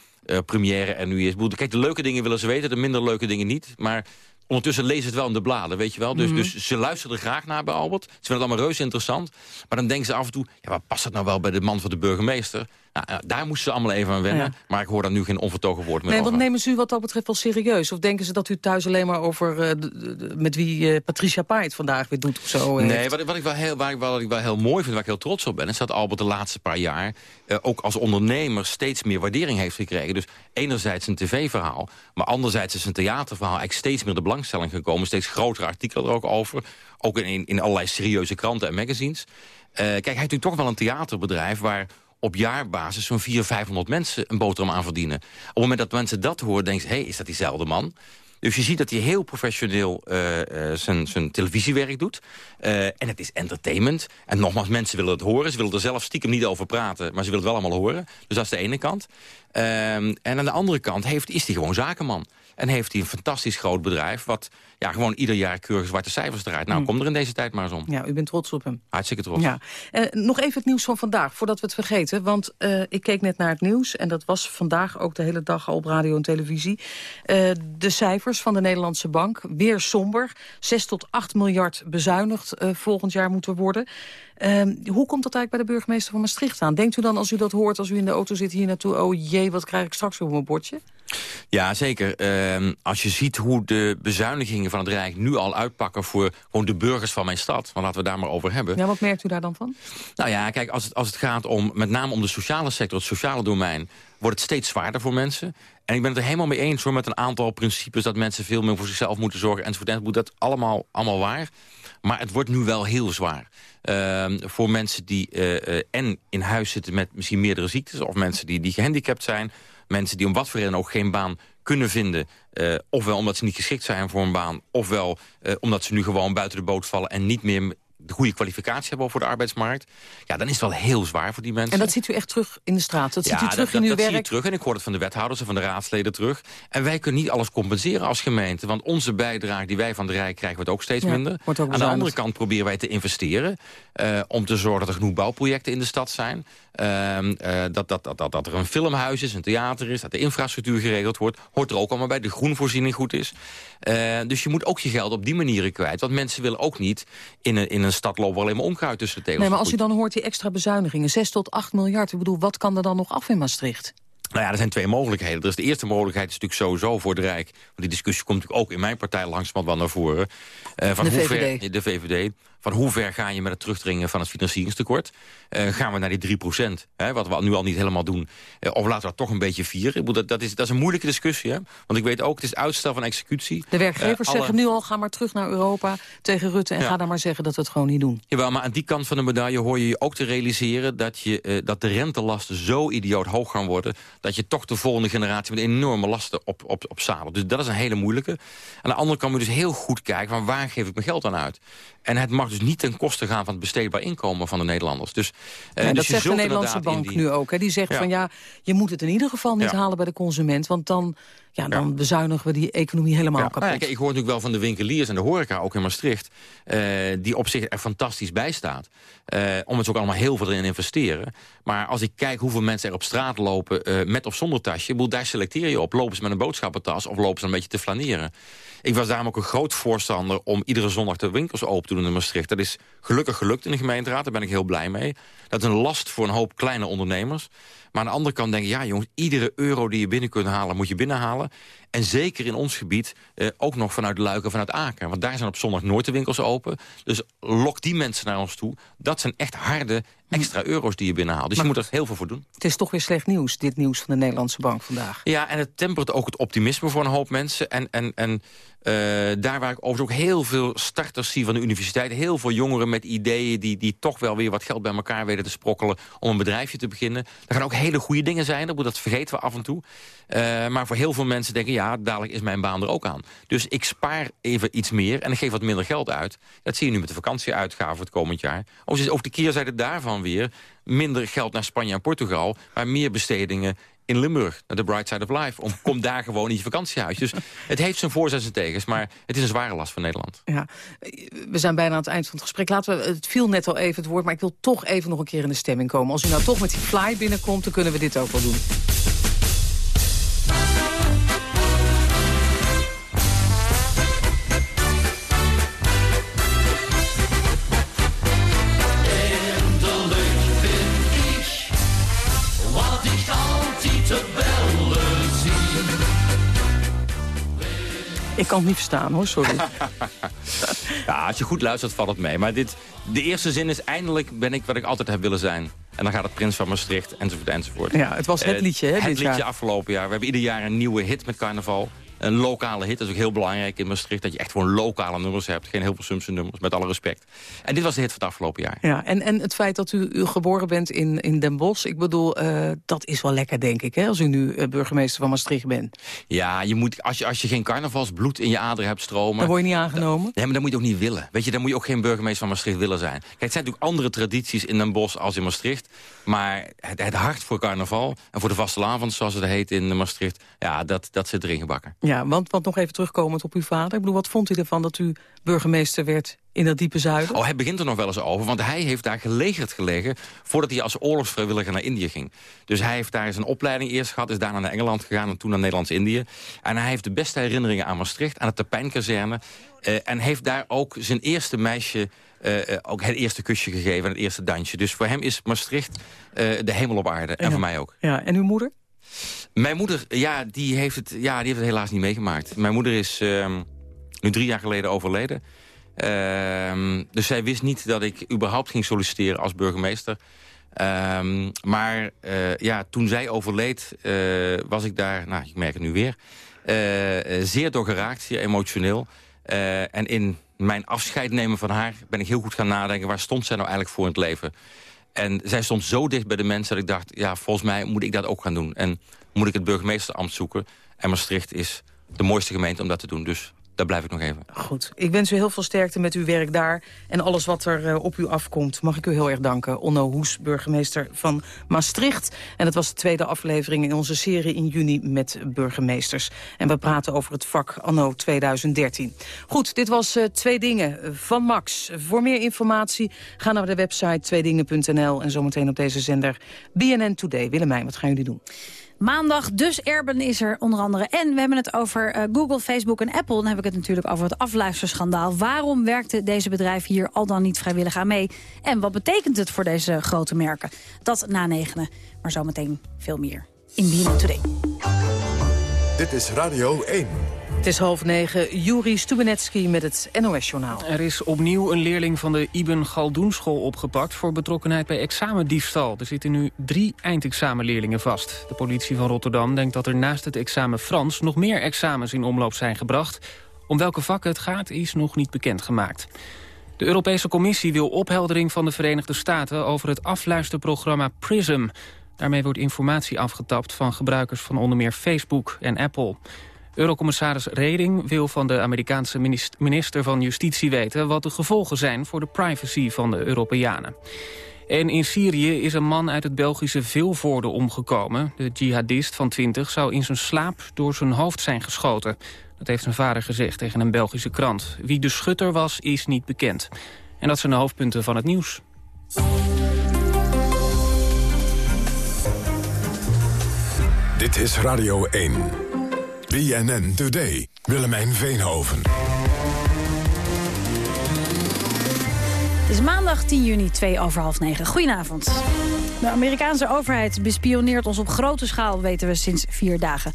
première er nu is. Kijk, de leuke dingen willen ze weten, de minder leuke dingen niet. Maar ondertussen lezen het wel in de bladen, weet je wel. Dus, mm -hmm. dus ze luisteren er graag naar bij Albert. Ze vinden het allemaal reuze interessant. Maar dan denken ze af en toe, ja, waar past dat nou wel bij de man van de burgemeester? Nou, daar moesten ze allemaal even aan wennen. Ja. Maar ik hoor daar nu geen onvertogen woord meer nee, over. Nee, nemen ze u wat dat betreft wel serieus? Of denken ze dat u thuis alleen maar over uh, de, de, met wie uh, Patricia Paait vandaag weer doet of zo? Uh, nee, wat, wat, ik wel heel, waar ik, wat ik wel heel mooi vind, waar ik heel trots op ben... is dat Albert de laatste paar jaar ook als ondernemer steeds meer waardering heeft gekregen. Dus enerzijds een tv-verhaal, maar anderzijds is een theaterverhaal... eigenlijk steeds meer de belangstelling gekomen. Steeds grotere artikelen er ook over. Ook in, in allerlei serieuze kranten en magazines. kijk, hij heeft natuurlijk toch wel een theaterbedrijf... waar op jaarbasis zo'n 400, 500 mensen een boterham aan verdienen. Op het moment dat mensen dat horen, denken ze... hé, hey, is dat diezelfde man? Dus je ziet dat hij heel professioneel uh, uh, zijn, televisiewerk doet. Uh, en het is entertainment. En nogmaals, mensen willen het horen. Ze willen er zelf stiekem niet over praten, maar ze willen het wel allemaal horen. Dus dat is de ene kant. en aan de andere kant heeft, is hij gewoon zakenman. En heeft hij een fantastisch groot bedrijf... wat ja, gewoon ieder jaar keurig zwarte cijfers draait. Nou, Hmm. kom er in deze tijd maar eens om. Ja, u bent trots op hem. Hartstikke trots. Ja. Uh, nog even het nieuws van vandaag, voordat we het vergeten. Want uh, ik keek net naar het nieuws en dat was vandaag ook de hele dag al op radio en televisie. Uh, de cijfers van de Nederlandse Bank, weer somber. 6 tot 8 miljard bezuinigd volgend jaar moeten worden. Hoe komt dat eigenlijk bij de burgemeester van Maastricht aan? Denkt u dan als u dat hoort, als u in de auto zit hier naartoe... oh jee, wat krijg ik straks op mijn bordje? Ja, zeker. Ehm, als je ziet hoe de bezuinigingen van het Rijk nu al uitpakken... voor gewoon de burgers van mijn stad, want laten we daar maar over hebben. Ja, wat merkt u daar dan van? Nou ja, kijk, als het, als het gaat om met name om de sociale sector, het sociale domein... wordt het steeds zwaarder voor mensen. En ik ben het er helemaal mee eens hoor, met een aantal principes... dat mensen veel meer voor zichzelf moeten zorgen enzovoort. Moet dat allemaal, allemaal waar. Maar het wordt nu wel heel zwaar. Ehm, voor mensen die uh, en in huis zitten met misschien meerdere ziektes... of mensen die, die gehandicapt zijn mensen die om wat voor reden ook geen baan kunnen vinden. Uh, ofwel omdat ze niet geschikt zijn voor een baan... ofwel omdat ze nu gewoon buiten de boot vallen... en niet meer de goede kwalificatie hebben voor de arbeidsmarkt... ja, dan is het wel heel zwaar voor die mensen. En dat ziet u echt terug in de straat? Dat ja, ziet u terug dat, in uw werk? zie je terug. En ik hoor het van de wethouders en van de raadsleden terug. En wij kunnen niet alles compenseren als gemeente. Want onze bijdrage die wij van de Rijk krijgen... wordt ook steeds Ja, minder. wordt ook Aan de andere kant proberen wij te investeren... Uh, om te zorgen dat er genoeg bouwprojecten in de stad zijn. Uh, dat, dat, dat, dat, dat er een filmhuis is, een theater is... dat de infrastructuur geregeld wordt. Hoort er ook allemaal bij. De groenvoorziening goed is. Uh, dus je moet ook je geld op die manieren kwijt. Want mensen willen ook niet in een, in een stad lopen... waar alleen maar onkruid tussen de tegels Nee, maar als u dan hoort die extra bezuinigingen, 6 tot 8 miljard. Ik bedoel, wat kan er dan nog af in Maastricht? Nou ja, er zijn twee mogelijkheden. Dus de eerste mogelijkheid is natuurlijk sowieso voor de Rijk. Want die discussie komt natuurlijk ook in mijn partij langzamerhand wel naar voren. Uh, van de hoe VVD. Ver, de VVD. Van hoe ver ga je met het terugdringen van het financieringstekort? Uh, gaan we naar die 3 procent, wat we nu al niet helemaal doen? Uh, of laten we dat toch een beetje vieren? Dat, dat, is, dat is een moeilijke discussie. Hè? Want ik weet ook, het is uitstel van executie. De werkgevers alle... zeggen nu al, ga maar terug naar Europa tegen Rutte... en ja. ga dan maar zeggen dat we het gewoon niet doen. Jawel, maar aan die kant van de medaille hoor je je ook te realiseren... dat, je, dat de rentelasten zo idioot hoog gaan worden... dat je toch de volgende generatie met enorme lasten op, op, op zadelt. Dus dat is een hele moeilijke. Aan de andere kant moet je dus heel goed kijken... van waar geef ik mijn geld aan uit? En het mag dus niet ten koste gaan van het besteedbaar inkomen van de Nederlanders. Dus, ja, dus dat zegt de Nederlandse bank die... nu ook. Hè? Die zegt ja. van ja, je moet het in ieder geval niet Ja. halen bij de consument. Want dan, ja, dan bezuinigen we die economie helemaal kapot. Nou ja, kijk, ik hoor natuurlijk wel van de winkeliers en de horeca, ook in Maastricht... eh, die op zich er fantastisch bij staat. Eh, omdat ze ook allemaal heel veel erin investeren. Maar als ik kijk hoeveel mensen er op straat lopen... eh, met of zonder tasje, bedoel, daar selecteer je op. Lopen ze met een boodschappentas of lopen ze een beetje te flaneren? Ik was daarom ook een groot voorstander om iedere zondag de winkels open te doen in Maastricht. Dat is gelukkig gelukt in de gemeenteraad, daar ben ik heel blij mee. Dat is een last voor een hoop kleine ondernemers. Maar aan de andere kant denk ik, ja jongens, iedere euro die je binnen kunt halen, moet je binnenhalen. En zeker in ons gebied, eh, ook nog vanuit Luiken en vanuit Aken. Want daar zijn op zondag nooit de winkels open. Dus lok die mensen naar ons toe. Dat zijn echt harde extra euro's die je binnenhaalt. Dus Maar je moet er heel veel voor doen. Het is toch weer slecht nieuws, dit nieuws van de Nederlandse bank vandaag. Ja, en het tempert ook het optimisme voor een hoop mensen. En, en, en uh, daar waar ik overigens ook heel veel starters zie van de universiteit... heel veel jongeren met ideeën die, die toch wel weer wat geld bij elkaar weten te sprokkelen... om een bedrijfje te beginnen. Er gaan ook hele goede dingen zijn, dat vergeten we af en toe. Uh, maar voor heel veel mensen denken, ja, dadelijk is mijn baan er ook aan. Dus ik spaar even iets meer en ik geef wat minder geld uit. Dat zie je nu met de vakantieuitgaven voor het komend jaar. Overigens ook de keerzijde daarvan weer... minder geld naar Spanje en Portugal... maar meer bestedingen in Limburg, naar de Bright Side of Life. Om, kom daar gewoon in je vakantiehuis. Dus het heeft zijn voor- en zijn tegens, maar het is een zware last voor Nederland. Ja, we zijn bijna aan het eind van het gesprek. Laten we, het viel net al even het woord, maar ik wil toch even nog een keer in de stemming komen. Als u nou toch met die fly binnenkomt, dan kunnen we dit ook wel doen. Ik kan het niet verstaan hoor, sorry. ja, als je goed luistert valt het mee. Maar dit, de eerste zin is eindelijk ben ik wat ik altijd heb willen zijn. En dan gaat het Prins van Maastricht, enzovoort, enzovoort. Ja, het was het Uh, liedje, hè, Het dit liedje jaar. afgelopen jaar. We hebben ieder jaar een nieuwe hit met carnaval. Een lokale hit, dat is ook heel belangrijk in Maastricht. Dat je echt gewoon lokale nummers hebt. Geen heel veel Sumse nummers, met alle respect. En dit was de hit van het afgelopen jaar. Ja, en, en het feit dat u, u geboren bent in, in Den Bosch... ik bedoel, eh, dat is wel lekker, denk ik, hè, als u nu eh, burgemeester van Maastricht bent. Ja, je moet, als, je, als je geen carnavalsbloed in je aderen hebt stromen... Dan word je niet aangenomen. Nee, maar dan moet je ook niet willen. Weet je, dan moet je ook geen burgemeester van Maastricht willen zijn. Kijk, het zijn natuurlijk andere tradities in Den Bosch als in Maastricht. Maar het, het hart voor carnaval en voor de vastelavond, zoals het heet in Maastricht... ja, dat, dat zit erin gebakken. Ja, want, want nog even terugkomend op uw vader. Ik bedoel, wat vond u ervan dat u burgemeester werd in dat diepe zuiden? Oh, hij begint er nog wel eens over, want hij heeft daar gelegerd gelegen... voordat hij als oorlogsvrijwilliger naar Indië ging. Dus hij heeft daar zijn opleiding eerst gehad, is daarna naar Engeland gegaan... en toen naar Nederlands-Indië. En hij heeft de beste herinneringen aan Maastricht, aan het Tapijnkazerne... Uh, en heeft daar ook zijn eerste meisje uh, uh, ook het eerste kusje gegeven... en het eerste dansje. Dus voor hem is Maastricht de hemel op aarde, en Ja. voor mij ook. Ja, en uw moeder? Mijn moeder, ja, die heeft het, ja, die heeft het helaas niet meegemaakt. Mijn moeder is ehm, nu drie jaar geleden overleden. Ehm, dus zij wist niet dat ik überhaupt ging solliciteren als burgemeester. Ehm, maar uh, ja, toen zij overleed, uh, was ik daar, nou, ik merk het nu weer... Uh, zeer door geraakt, zeer emotioneel. en in mijn afscheid nemen van haar ben ik heel goed gaan nadenken... waar stond zij nou eigenlijk voor in het leven? En zij stond zo dicht bij de mensen dat ik dacht... ja, volgens mij moet ik dat ook gaan doen. En moet ik het burgemeesterambt zoeken. En Maastricht is de mooiste gemeente om dat te doen. Dus daar blijf ik nog even. Goed. Ik wens u heel veel sterkte met uw werk daar... en alles wat er uh, op u afkomt. Mag ik u heel erg danken. Onno Hoes, burgemeester van Maastricht. En dat was de tweede aflevering in onze serie in juni met burgemeesters. En we praten over het vak anno 2013. Goed, dit was uh, Twee Dingen van Max. Voor meer informatie ga naar de website tweedingen.nl... en zometeen op deze zender BNN Today. Willemijn, wat gaan jullie doen? Maandag, dus Erben is er onder andere. En we hebben het over uh, Google, Facebook en Apple. Dan heb ik het natuurlijk over het afluisterschandaal. Waarom werkten deze bedrijven hier al dan niet vrijwillig aan mee? En wat betekent het voor deze grote merken? Dat na negenen, maar zometeen veel meer in Today. Dit is Radio 1. Het is half negen. Juri Stubenetski met het NOS-journaal. Er is opnieuw een leerling van de Iben Galdoenschool opgepakt... voor betrokkenheid bij examendiefstal. Er zitten nu drie eindexamenleerlingen vast. De politie van Rotterdam denkt dat er naast het examen Frans... nog meer examens in omloop zijn gebracht. Om welke vakken het gaat is nog niet bekendgemaakt. De Europese Commissie wil opheldering van de Verenigde Staten... over het afluisterprogramma PRISM. Daarmee wordt informatie afgetapt van gebruikers van onder meer Facebook en Apple. Eurocommissaris Reding wil van de Amerikaanse minister van Justitie weten... wat de gevolgen zijn voor de privacy van de Europeanen. En in Syrië is een man uit het Belgische Vilvoorde omgekomen. De jihadist van 20 zou in zijn slaap door zijn hoofd zijn geschoten. Dat heeft zijn vader gezegd tegen een Belgische krant. Wie de schutter was, is niet bekend. En dat zijn de hoofdpunten van het nieuws. Dit is Radio 1. BNN Today. Willemijn Veenhoven. Het is maandag 10 juni, 2 over half 9. Goedenavond. De Amerikaanse overheid bespioneert ons op grote schaal, weten we sinds vier dagen.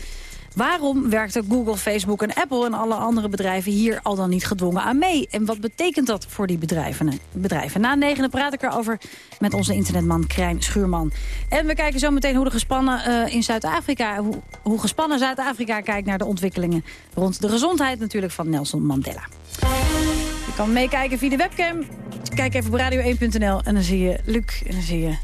Waarom werkten Google, Facebook en Apple en alle andere bedrijven hier al dan niet gedwongen aan mee? En wat betekent dat voor die bedrijven? bedrijven? Na negenen praat ik erover met onze internetman Krijn Schuurman. En we kijken zo meteen hoe de gespannen uh, in Zuid-Afrika, hoe, hoe gespannen Zuid-Afrika kijkt naar de ontwikkelingen rond de gezondheid natuurlijk van Nelson Mandela. Je kan meekijken via de webcam. Kijk even op radio1.nl en dan zie je Luc en dan zie je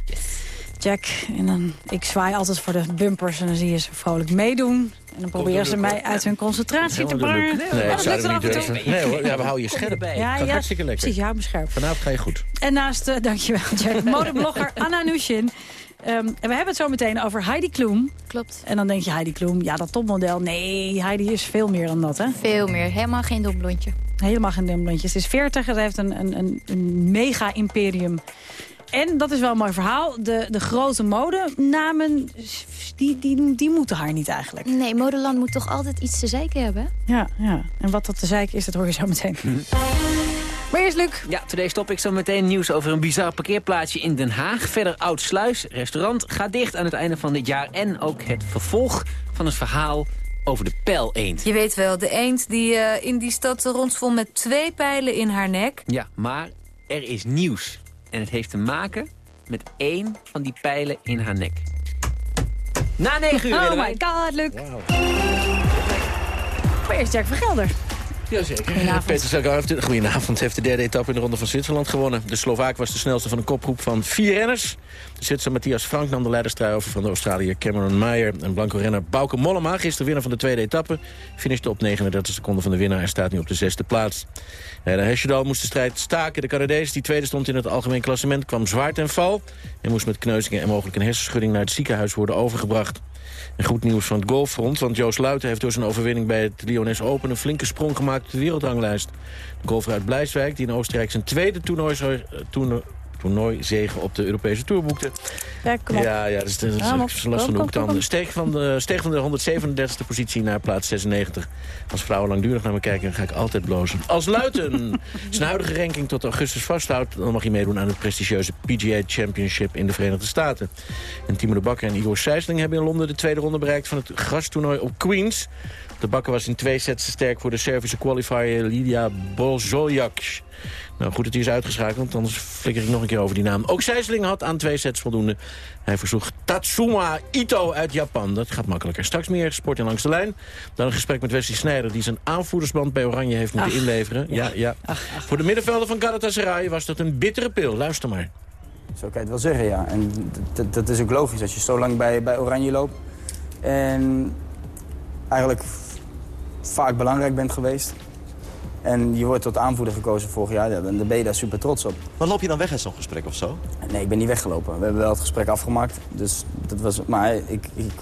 Jack. En dan, ik zwaai altijd voor de bumpers en dan zie je ze vrolijk meedoen. En dan proberen ze mij uit hun concentratie te brengen. Nee, ik zou het niet durven. Nee hoor, ja, we houden je scherp. Ja, ja, hartstikke lekker. Precies, ja, me scherp. Vanavond ga je goed. En naast, uh, dankjewel Jack, modeblogger Anna Nushin. Um, en we hebben het zo meteen over Heidi Klum. Klopt. En dan denk je Heidi Klum, ja dat topmodel. Nee, Heidi is veel meer dan dat hè? Veel meer, helemaal geen domblondje. Helemaal geen domblondje. Ze is 40 en ze heeft een, een, een, een mega-imperium en dat is wel een mooi verhaal. De, de grote modenamen, die, die, die moeten haar niet eigenlijk. Nee, modeland moet toch altijd iets te zeiken hebben? Ja, ja. en wat dat te zeiken is, dat hoor je zo meteen. Maar eerst, Luc. Ja, stop ik zo meteen nieuws over een bizar parkeerplaatsje in Den Haag. Verder Oud Sluis, restaurant, gaat dicht aan het einde van dit jaar. En ook het vervolg van het verhaal over de pijl-eend. Je weet wel, de eend die uh, in die stad rondzwom met twee pijlen in haar nek. Ja, maar er is nieuws. En het heeft te maken met één van die pijlen in haar nek. Na negen uur, Oh my god, Luc. Wow. Maar eerst Jack van Gelder. Jazeker. Goedenavond. Peter Sagan heeft, goedenavond, heeft de derde etappe in de Ronde van Zwitserland gewonnen. De Slovaak was de snelste van een kopgroep van vier renners. De Zwitser Matthias Frank nam de leiderstrui over van de Australiër Cameron Meyer. En blanco-renner Bauke Mollema, gisteren winnaar van de tweede etappe... finishte op 39 seconden van de winnaar en staat nu op de zesde plaats. De Hesjedal moest de strijd staken. De Canadees, die tweede stond in het algemeen klassement, kwam zwaar ten val... en moest met kneuzingen en mogelijk een hersenschudding naar het ziekenhuis worden overgebracht. En goed nieuws van het golffront, want Joost Luiten heeft door zijn overwinning bij het Lyonnais Open een flinke sprong gemaakt op de wereldranglijst. De golfer uit Blijswijk, die in Oostenrijk zijn tweede toernooi, toernooi zegen op de Europese Tour boekte. Ja, kom op. Ja, ja dat is, dat is, dat is last van de hoek dan. Steeg van de, steeg van de 137e positie naar plaats 96. Als vrouwen langdurig naar me kijken, dan ga ik altijd blozen. Als Luiten zijn huidige ranking tot augustus vasthoudt... dan mag hij meedoen aan het prestigieuze PGA Championship in de Verenigde Staten. En Timo de Bakker en Igor Sijsling hebben in Londen de tweede ronde bereikt... van het grastoernooi op Queens. De Bakker was in twee sets te sterk voor de Servische qualifier Lidia Bozoljak. Nou, goed dat hij is uitgeschakeld, anders flikker ik nog een keer over die naam. Ook Sijsling had aan twee sets voldoende. Hij versloeg Tatsuma Ito uit Japan. Dat gaat makkelijker. Straks meer sport in langs de lijn. Dan een gesprek met Wesley Sneijder... die zijn aanvoerdersband bij Oranje heeft moeten Ach. inleveren. Ja, ja. Voor de middenvelder van Galatasaray was dat een bittere pil. Luister maar. Zo kan je het wel zeggen, ja. En dat is ook logisch als je zo lang bij, bij Oranje loopt. En eigenlijk vaak belangrijk bent geweest. En je wordt tot aanvoerder gekozen vorig jaar. Ja, dan ben je daar super trots op. Maar loop je dan weg uit zo'n gesprek of zo? Nee, ik ben niet weggelopen. We hebben wel het gesprek afgemaakt. Dus dat was, maar ik, ik,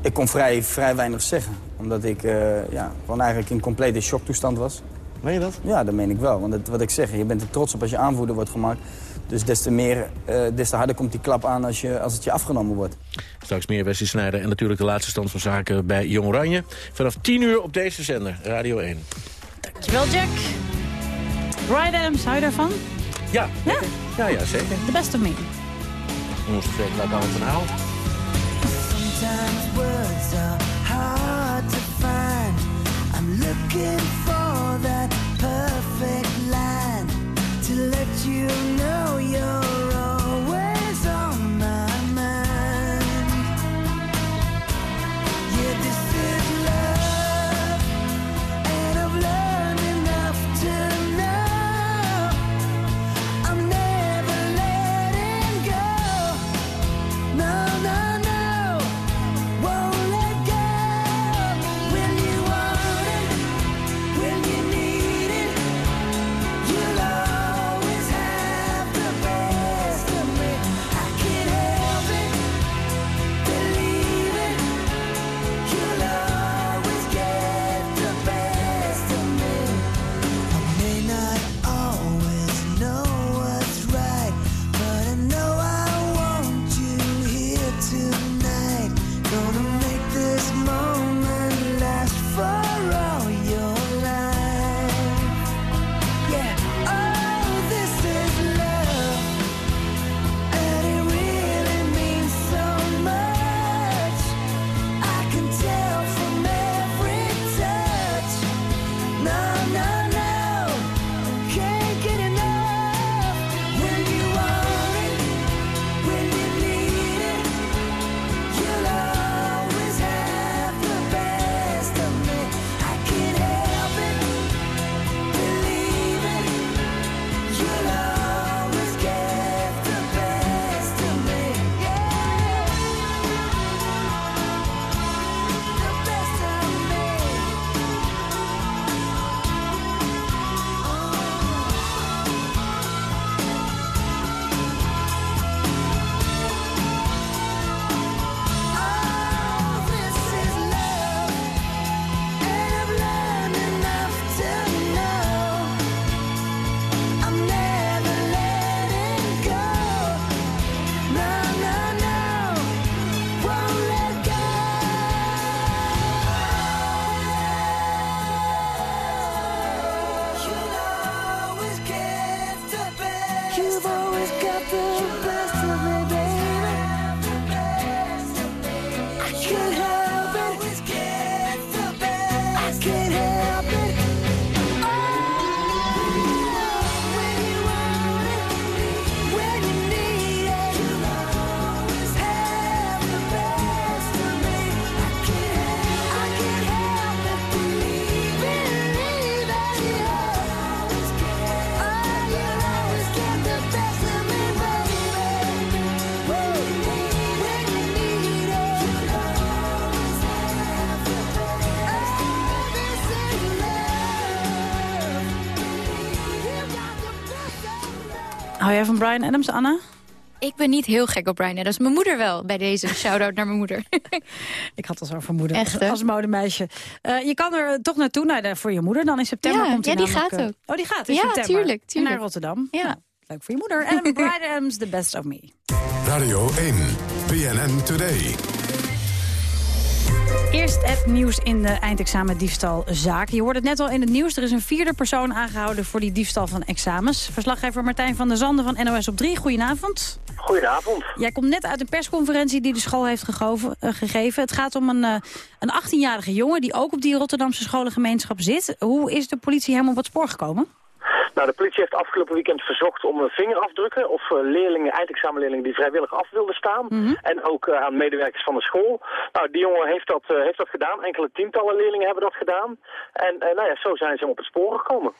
ik kon vrij, vrij weinig zeggen. Omdat ik eh, ja, gewoon eigenlijk in complete shocktoestand was. Meen je dat? Ja, dat meen ik wel. Want het, wat ik zeg, je bent er trots op als je aanvoerder wordt gemaakt. Dus des te, meer, eh, des te harder komt die klap aan als, je, als het je afgenomen wordt. Straks meer Wesley Sneijder en natuurlijk de laatste stand van zaken bij Jong Oranje. Vanaf 10 uur op deze zender, Radio 1. Dankjewel, Jack. Brian Adams, hou je daarvan? Ja, Ja? ja, ja zeker. The best of me. Ons tevreden laat allemaal van houden. Sometimes words are hard to find. I'm looking for that perfect line to let you know you're jij van Brian Adams, Anna? Ik ben niet heel gek op Brian Adams. Mijn moeder wel, bij deze. Shout-out naar mijn moeder. Ik had al zo'n vermoeden. Echt, hè? Als modemeisje. Eh, je kan er toch naartoe naar de, voor je moeder. Dan in september Ja, komt hij ja, die gaat eh, ook. Oh, die gaat in Ja, september. tuurlijk, tuurlijk. Naar Rotterdam. Ja. Nou, Leuk voor je moeder. En Brian Adams, The Best of Me. Radio 1, BNN Today. Eerst het nieuws in de eindexamen diefstalzaak. Je hoorde het net al in het nieuws. Er is een vierde persoon aangehouden voor die diefstal van examens. Verslaggever Martijn van der Zanden van NOS op 3. Goedenavond. Goedenavond. Jij komt net uit een persconferentie die de school heeft gegoven, eh, gegeven. Het gaat om een, eh, een 18-jarige jongen die ook op die Rotterdamse scholengemeenschap zit. Hoe is de politie hem op het spoor gekomen? Nou, de politie heeft afgelopen weekend verzocht om vingerafdrukken of eh, leerlingen, eindexamenleerlingen die vrijwillig af wilden staan. En ook eh, aan medewerkers van de school. Nou, die jongen heeft dat, eh, heeft dat gedaan. Enkele tientallen leerlingen hebben dat gedaan. En nou ja, zo zijn ze hem op het spoor gekomen.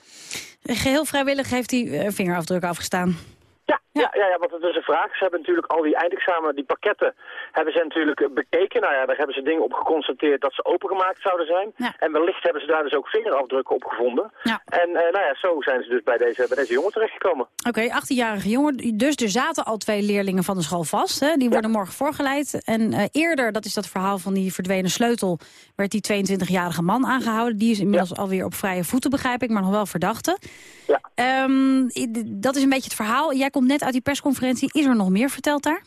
Geheel vrijwillig heeft hij vingerafdrukken afgestaan. Ja, ja, ja, ja, want het is een vraag. Ze hebben natuurlijk al die eindexamen, die pakketten, hebben ze natuurlijk eh, bekeken. Nou ja, daar hebben ze dingen op geconstateerd dat ze opengemaakt zouden zijn. En wellicht hebben ze daar dus ook vingerafdrukken op gevonden. En eh, nou ja, zo zijn ze dus bij deze, bij deze jongen terechtgekomen. Oké, 18-jarige jongen. Dus er zaten al twee leerlingen van de school vast. Hè? Die worden morgen voorgeleid. En eh, eerder, dat is dat verhaal van die verdwenen sleutel... werd die 22-jarige man aangehouden. Die is inmiddels alweer op vrije voeten, begrijp ik, maar nog wel verdachte. Ja. Ehm, dat is een beetje het verhaal. Jij komt net uit die persconferentie. Is er nog meer verteld daar?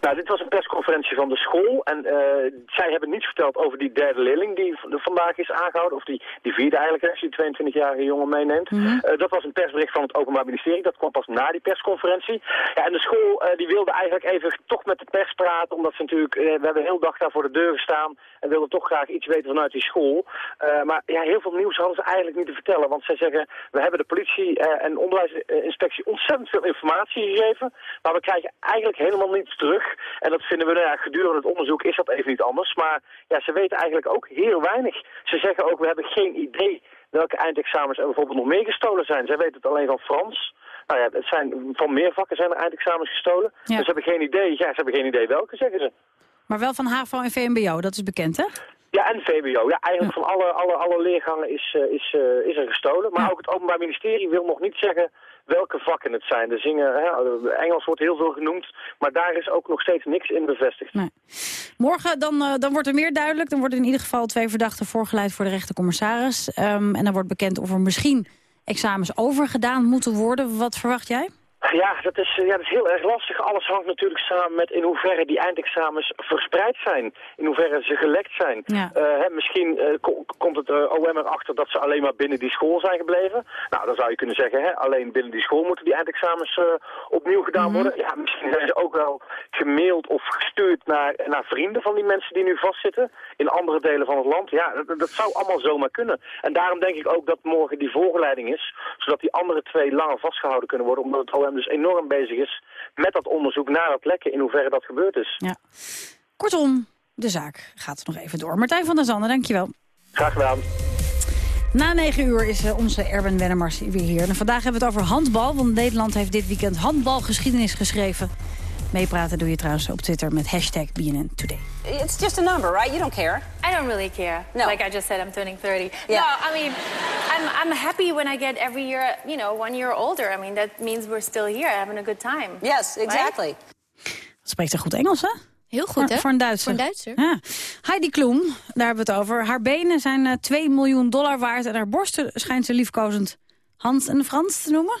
Nou, dit was een persconferentie van de school en eh, zij hebben niets verteld over die derde leerling die vandaag is aangehouden. Of die, die vierde eigenlijk, als je die 22-jarige jongen meeneemt. Eh, dat was een persbericht van het Openbaar Ministerie, dat kwam pas na die persconferentie. Ja, en de school eh, die wilde eigenlijk even toch met de pers praten, omdat ze natuurlijk, we hebben heel dag daar voor de deur gestaan en wilden toch graag iets weten vanuit die school. Maar ja, heel veel nieuws hadden ze eigenlijk niet te vertellen, want zij zeggen, we hebben de politie en onderwijsinspectie ontzettend veel informatie gegeven, maar we krijgen eigenlijk helemaal niets terug. En dat vinden we, nou ja, gedurende het onderzoek is dat even niet anders. Maar ja, ze weten eigenlijk ook heel weinig. Ze zeggen ook, we hebben geen idee welke eindexamens er bijvoorbeeld nog meer gestolen zijn. Zij weten het alleen van Frans. Nou ja, het zijn, van meer vakken zijn er eindexamens gestolen. Dus ze hebben geen idee. Ja, ze hebben geen idee welke, zeggen ze. Maar wel van HAVO en VMBO, dat is bekend, hè? Ja, en VWO. Ja, eigenlijk van alle, alle, alle leergangen is, eh, is, eh, is er gestolen. Maar ook het Openbaar Ministerie wil nog niet zeggen welke vakken het zijn. Er zingen, hè, Engels wordt heel veel genoemd, maar daar is ook nog steeds niks in bevestigd. Morgen dan, eh, dan wordt er meer duidelijk. Dan worden in ieder geval twee verdachten voorgeleid voor de rechtercommissaris. Ehm, en dan wordt bekend of er misschien examens overgedaan moeten worden. Wat verwacht jij? Ja dat, is, ja, dat is heel erg lastig. Alles hangt natuurlijk samen met in hoeverre die eindexamens verspreid zijn. In hoeverre ze gelekt zijn. Ja. Eh, hè, misschien eh, ko- komt het eh, OM erachter dat ze alleen maar binnen die school zijn gebleven. Nou, dan zou je kunnen zeggen, hè, alleen binnen die school moeten die eindexamens opnieuw gedaan worden. Ja, misschien zijn ze ook wel gemaild of gestuurd naar, naar vrienden van die mensen die nu vastzitten. In andere delen van het land. Ja, dat, dat zou allemaal zomaar kunnen. En daarom denk ik ook dat morgen die voorgeleiding is. Zodat die andere twee langer vastgehouden kunnen worden. Omdat het OM dus enorm bezig is met dat onderzoek naar dat lekken. In hoeverre dat gebeurd is. Ja. Kortom, de zaak gaat nog even door. Martijn van der Zanden, dankjewel. Graag gedaan. Na negen uur is eh, onze Erben Wennemars weer hier. En vandaag hebben we het over handbal, want Nederland heeft dit weekend handbalgeschiedenis geschreven. Meepraten doe je trouwens op Twitter met hashtag BNN Today. It's just a number, right? You don't care. I don't really care. No. Like I just said, I'm turning 30. Yeah. No, I mean, I'm, I'm happy when I get every year, you know, one year older. I mean, that means we're still here having a good time. Yes, exactly. Spreekt ze goed Engels, hè? Heel goed, voor, hè? Voor een Duitser. Voor een Duitser. Ja. Heidi Kloem, daar hebben we het over. Haar benen zijn eh 2 miljoen dollar waard... en haar borsten schijnt ze liefkozend Hans en Frans te noemen.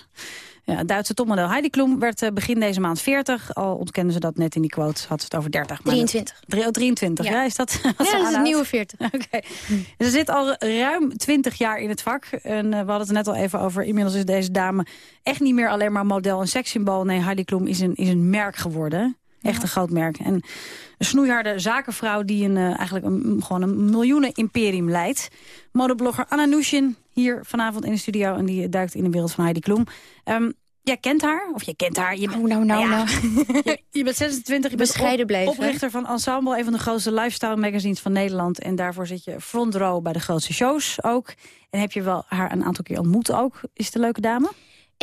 Ja, het Duitse topmodel Heidi Kloem werd eh, begin deze maand 40. Al ontkenden ze dat net in die quote, had ze het over 30. maar dat- 23. Drie- oh, 23, ja. Ja. is dat Ja, dat is het nieuwe 40. Oké. Ze zit al ruim 20 jaar in het vak. En eh, we hadden het er net al even over. Inmiddels is deze dame echt niet meer alleen maar model en sekssymbool. Nee, Heidi Klum is een, is een merk geworden. Echt een groot merk. En een snoeiharde zakenvrouw die een, eh, eigenlijk een, gewoon een miljoenen imperium leidt. Modeblogger Anna Nushin hier vanavond in de studio. En die duikt in de wereld van Heidi Klum. Ehm, jij kent haar? Of je kent haar? Je, nou, nou, nou. Je, je bent 26, je bent Bescheiden op- blijven. oprichter van Ensemble, een van de grootste lifestyle magazines van Nederland. En daarvoor zit je front row bij de grootste shows ook. En heb je wel haar een aantal keer ontmoet ook. Is het een leuke dame?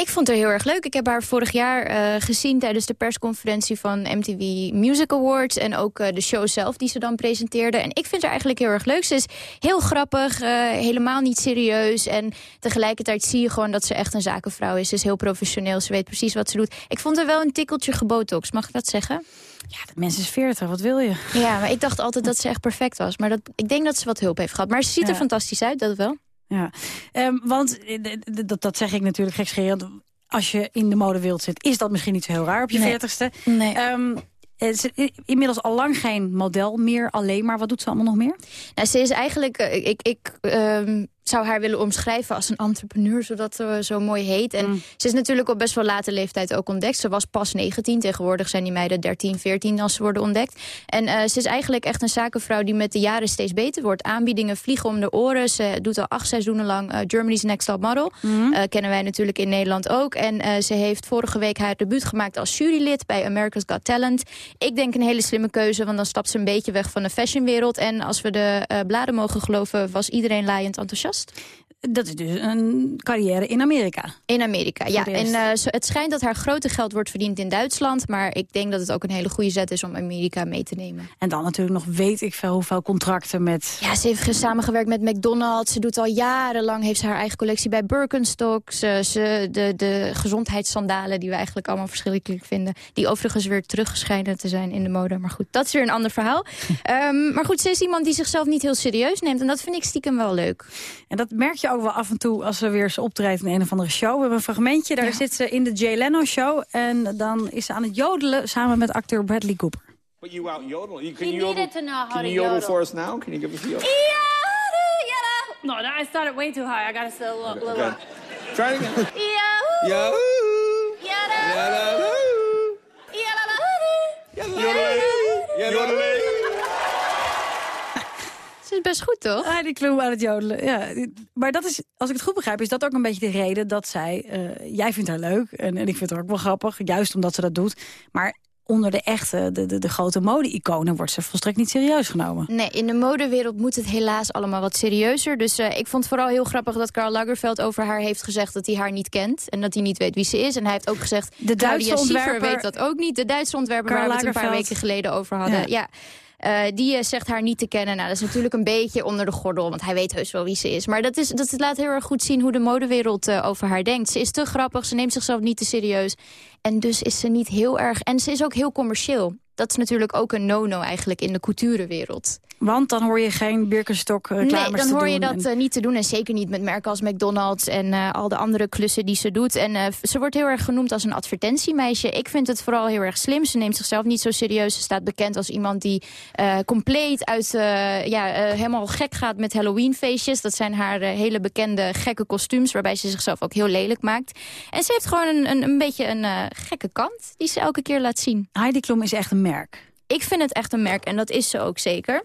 Ik vond haar heel erg leuk. Ik heb haar vorig jaar eh, gezien tijdens de persconferentie van MTV Music Awards. En ook eh, de show zelf die ze dan presenteerde. En ik vind haar eigenlijk heel erg leuk. Ze is heel grappig, eh, helemaal niet serieus. En tegelijkertijd zie je gewoon dat ze echt een zakenvrouw is. Ze is heel professioneel, ze weet precies wat ze doet. Ik vond haar wel een tikkeltje gebotox, mag ik dat zeggen? Ja, dat mensen is 40, wat wil je? Ja, maar ik dacht altijd dat ze echt perfect was. Maar dat, ik denk dat ze wat hulp heeft gehad. Maar ze ziet er Ja. fantastisch uit, dat wel. Ja, Ehm, want eh, dat, dat zeg ik natuurlijk gekscherend. als je in de modewereld zit, is dat misschien niet zo heel raar op je veertigste. Nee. Ehm, eh, is inmiddels al lang geen model meer alleen, maar wat doet ze allemaal nog meer? Nou, ze is eigenlijk, eh, ik, ik ehm, zou haar willen omschrijven als een entrepreneur, zodat ze zo mooi heet. En Mm. ze is natuurlijk op best wel late leeftijd ook ontdekt. Ze was pas 19, tegenwoordig zijn die meiden 13, 14 als ze worden ontdekt. En eh, ze is eigenlijk echt een zakenvrouw die met de jaren steeds beter wordt. Aanbiedingen vliegen om de oren. Ze doet al acht seizoenen lang eh, Germany's Next Top Model. Mhm. Eh, kennen wij natuurlijk in Nederland ook. En ze heeft vorige week haar debuut gemaakt als jurylid bij America's Got Talent. Ik denk een hele slimme keuze, want dan stapt ze een beetje weg van de fashionwereld. En als we de bladen mogen geloven, was iedereen laaiend enthousiast. podcast Dat is dus een carrière in Amerika. In Amerika, ja. En eh, het schijnt dat haar grote geld wordt verdiend in Duitsland. Maar ik denk dat het ook een hele goede zet is om Amerika mee te nemen. En dan natuurlijk nog weet ik veel hoeveel contracten met... Ja, ze heeft ge- samengewerkt met McDonald's. Ze doet al jarenlang heeft ze haar eigen collectie bij Birkenstock. Ze, ze, de, de gezondheidssandalen die we eigenlijk allemaal verschrikkelijk vinden. Die overigens weer teruggescheiden te zijn in de mode. Maar goed, dat is weer een ander verhaal. Ehm, maar goed, ze is iemand die zichzelf niet heel serieus neemt. En dat vind ik stiekem wel leuk. En dat merk je ook wel af en toe als ze weer eens optreedt in een of andere show. We hebben een fragmentje, daar zit ze in de Jay Leno show. En dan is ze aan het jodelen samen met acteur Bradley Cooper. But you out yodel. You, can He you yodel, needed to know how can to you yodel, yodel. for us now? Can you give us a yodel? No, that I started way too high. I gotta still a little, Okay. Try it again. Yahoo! Yahoo! Yahoo! Yodeling! Ze is best goed, toch? Ah, die Klum aan het jodelen. Ja, maar dat is, als ik het goed begrijp, is dat ook een beetje de reden dat zij... eh, jij vindt haar leuk en, en ik vind haar ook wel grappig, juist omdat ze dat doet. Maar onder de echte, de, de, de grote mode-iconen wordt ze volstrekt niet serieus genomen. Nee, in de modewereld moet het helaas allemaal wat serieuzer. Dus eh, ik vond het vooral heel grappig dat Karl Lagerfeld over haar heeft gezegd... dat hij haar niet kent en dat hij niet weet wie ze is. En hij heeft ook gezegd, De Duitse Claudia ontwerper- weet dat ook niet. De Duitse ontwerper Karl waar we het een paar weken geleden over hadden. Ja. Ja. Eh, die eh, zegt haar niet te kennen. Nou, dat is natuurlijk een beetje onder de gordel, want hij weet heus wel wie ze is. Maar dat, is, dat laat heel erg goed zien hoe de modewereld eh, over haar denkt. Ze is te grappig, ze neemt zichzelf niet te serieus. En dus is ze niet heel erg... En ze is ook heel commercieel. Dat is natuurlijk ook een no-no eigenlijk in de couturewereld. Want dan hoor je geen Birkenstock reclames Nee, dan hoor je dat en- eh, niet te doen. En zeker niet met merken als McDonald's en eh, al de andere klussen die ze doet. En eh, ze wordt heel erg genoemd als een advertentiemeisje. Ik vind het vooral heel erg slim. Ze neemt zichzelf niet zo serieus. Ze staat bekend als iemand die eh, compleet uit, eh, ja, eh, helemaal gek gaat met Halloween-feestjes. Dat zijn haar eh, hele bekende gekke kostuums, waarbij ze zichzelf ook heel lelijk maakt. En ze heeft gewoon een, een, een beetje een eh, gekke kant die ze elke keer laat zien. Heidi Klum is echt een merk. Ik vind het echt een merk en dat is ze ook zeker.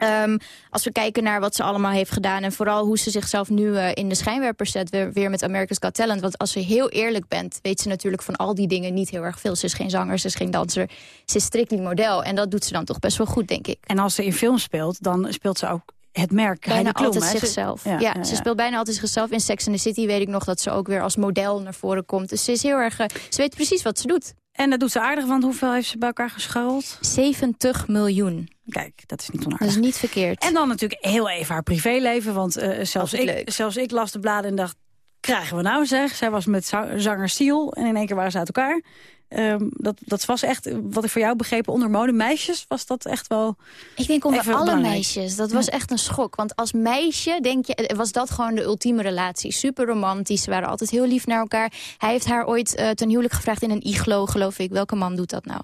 Ehm, als we kijken naar wat ze allemaal heeft gedaan... en vooral hoe ze zichzelf nu eh, in de schijnwerpers zet... Weer, weer met America's Got Talent. Want als ze heel eerlijk bent... weet ze natuurlijk van al die dingen niet heel erg veel. Ze is geen zanger, ze is geen danser. Ze is strictly model. En dat doet ze dan toch best wel goed, denk ik. En als ze in film speelt, dan speelt ze ook het merk Bijna Klum. altijd zichzelf. Ja, Ja, ja, ze speelt bijna altijd zichzelf. In Sex and the City weet ik nog dat ze ook weer als model naar voren komt. Dus ze is heel erg... eh, ze weet precies wat ze doet. En dat doet ze aardig, want hoeveel heeft ze bij elkaar gescharreld? 70 miljoen. Kijk, dat is niet Dat onaardig. is niet verkeerd. En dan natuurlijk heel even haar privéleven. Want eh, zelfs, ik, leuk. zelfs ik las de bladen en dacht... krijgen we nou zeg? Zij was met za- zanger Siel en in één keer waren ze uit elkaar. Ehm, dat, dat was echt, wat ik voor jou begrepen, onder modemeisjes was dat echt wel... Ik denk onder alle belangrijk. meisjes. Dat was echt een schok. Want als meisje denk je, eh, was dat gewoon de ultieme relatie. Super romantisch. Ze waren altijd heel lief naar elkaar. Hij heeft haar ooit eh, ten huwelijk gevraagd in een iglo, geloof ik. Welke man doet dat nou?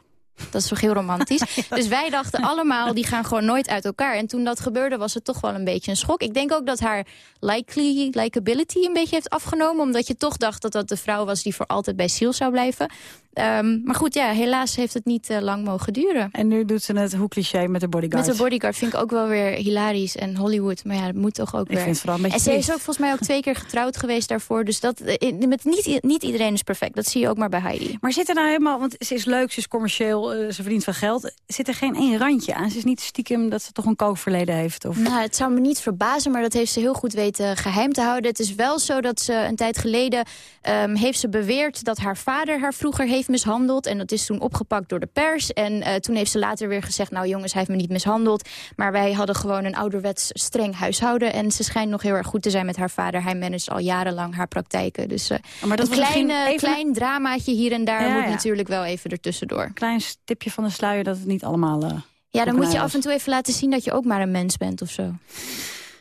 Dat is toch heel romantisch. Dus wij dachten allemaal, die gaan gewoon nooit uit elkaar. En toen dat gebeurde, was het toch wel een beetje een schok. Ik denk ook dat haar likely, likability een beetje heeft afgenomen. Omdat je toch dacht dat dat de vrouw was die voor altijd bij Siel zou blijven. Ehm, maar goed, ja, helaas heeft het niet eh, lang mogen duren. En nu doet ze het hoe cliché met de bodyguard. Met de bodyguard vind ik ook wel weer hilarisch. En Hollywood, maar ja, dat moet toch ook Ik weer. vind het vooral een beetje en ze is ook volgens mij ook twee keer getrouwd geweest daarvoor. Dus dat, eh, met niet, niet iedereen is perfect. Dat zie je ook maar bij Heidi. Maar zit er nou helemaal, want ze is leuk, ze is commercieel, eh, ze verdient veel geld. Zit er geen één randje aan? Ze is niet stiekem dat ze toch een kookverleden heeft? Of... Nou, het zou me niet verbazen, maar dat heeft ze heel goed weten geheim te houden. Het is wel zo dat ze een tijd geleden ehm, heeft ze beweerd dat haar vader haar vroeger heeft mishandeld. En dat is toen opgepakt door de pers. En eh, toen heeft ze later weer gezegd, nou jongens, hij heeft me niet mishandeld. Maar wij hadden gewoon een ouderwets streng huishouden. En ze schijnt nog heel erg goed te zijn met haar vader. Hij managt al jarenlang haar praktijken. Dus eh, maar dat een klein, even- klein dramaatje hier en daar Ja, moet ja. natuurlijk wel even ertussendoor. Klein stipje van de sluier dat het niet allemaal... eh, Ja, dan moet je af en toe even laten zien dat je ook maar een mens bent of zo.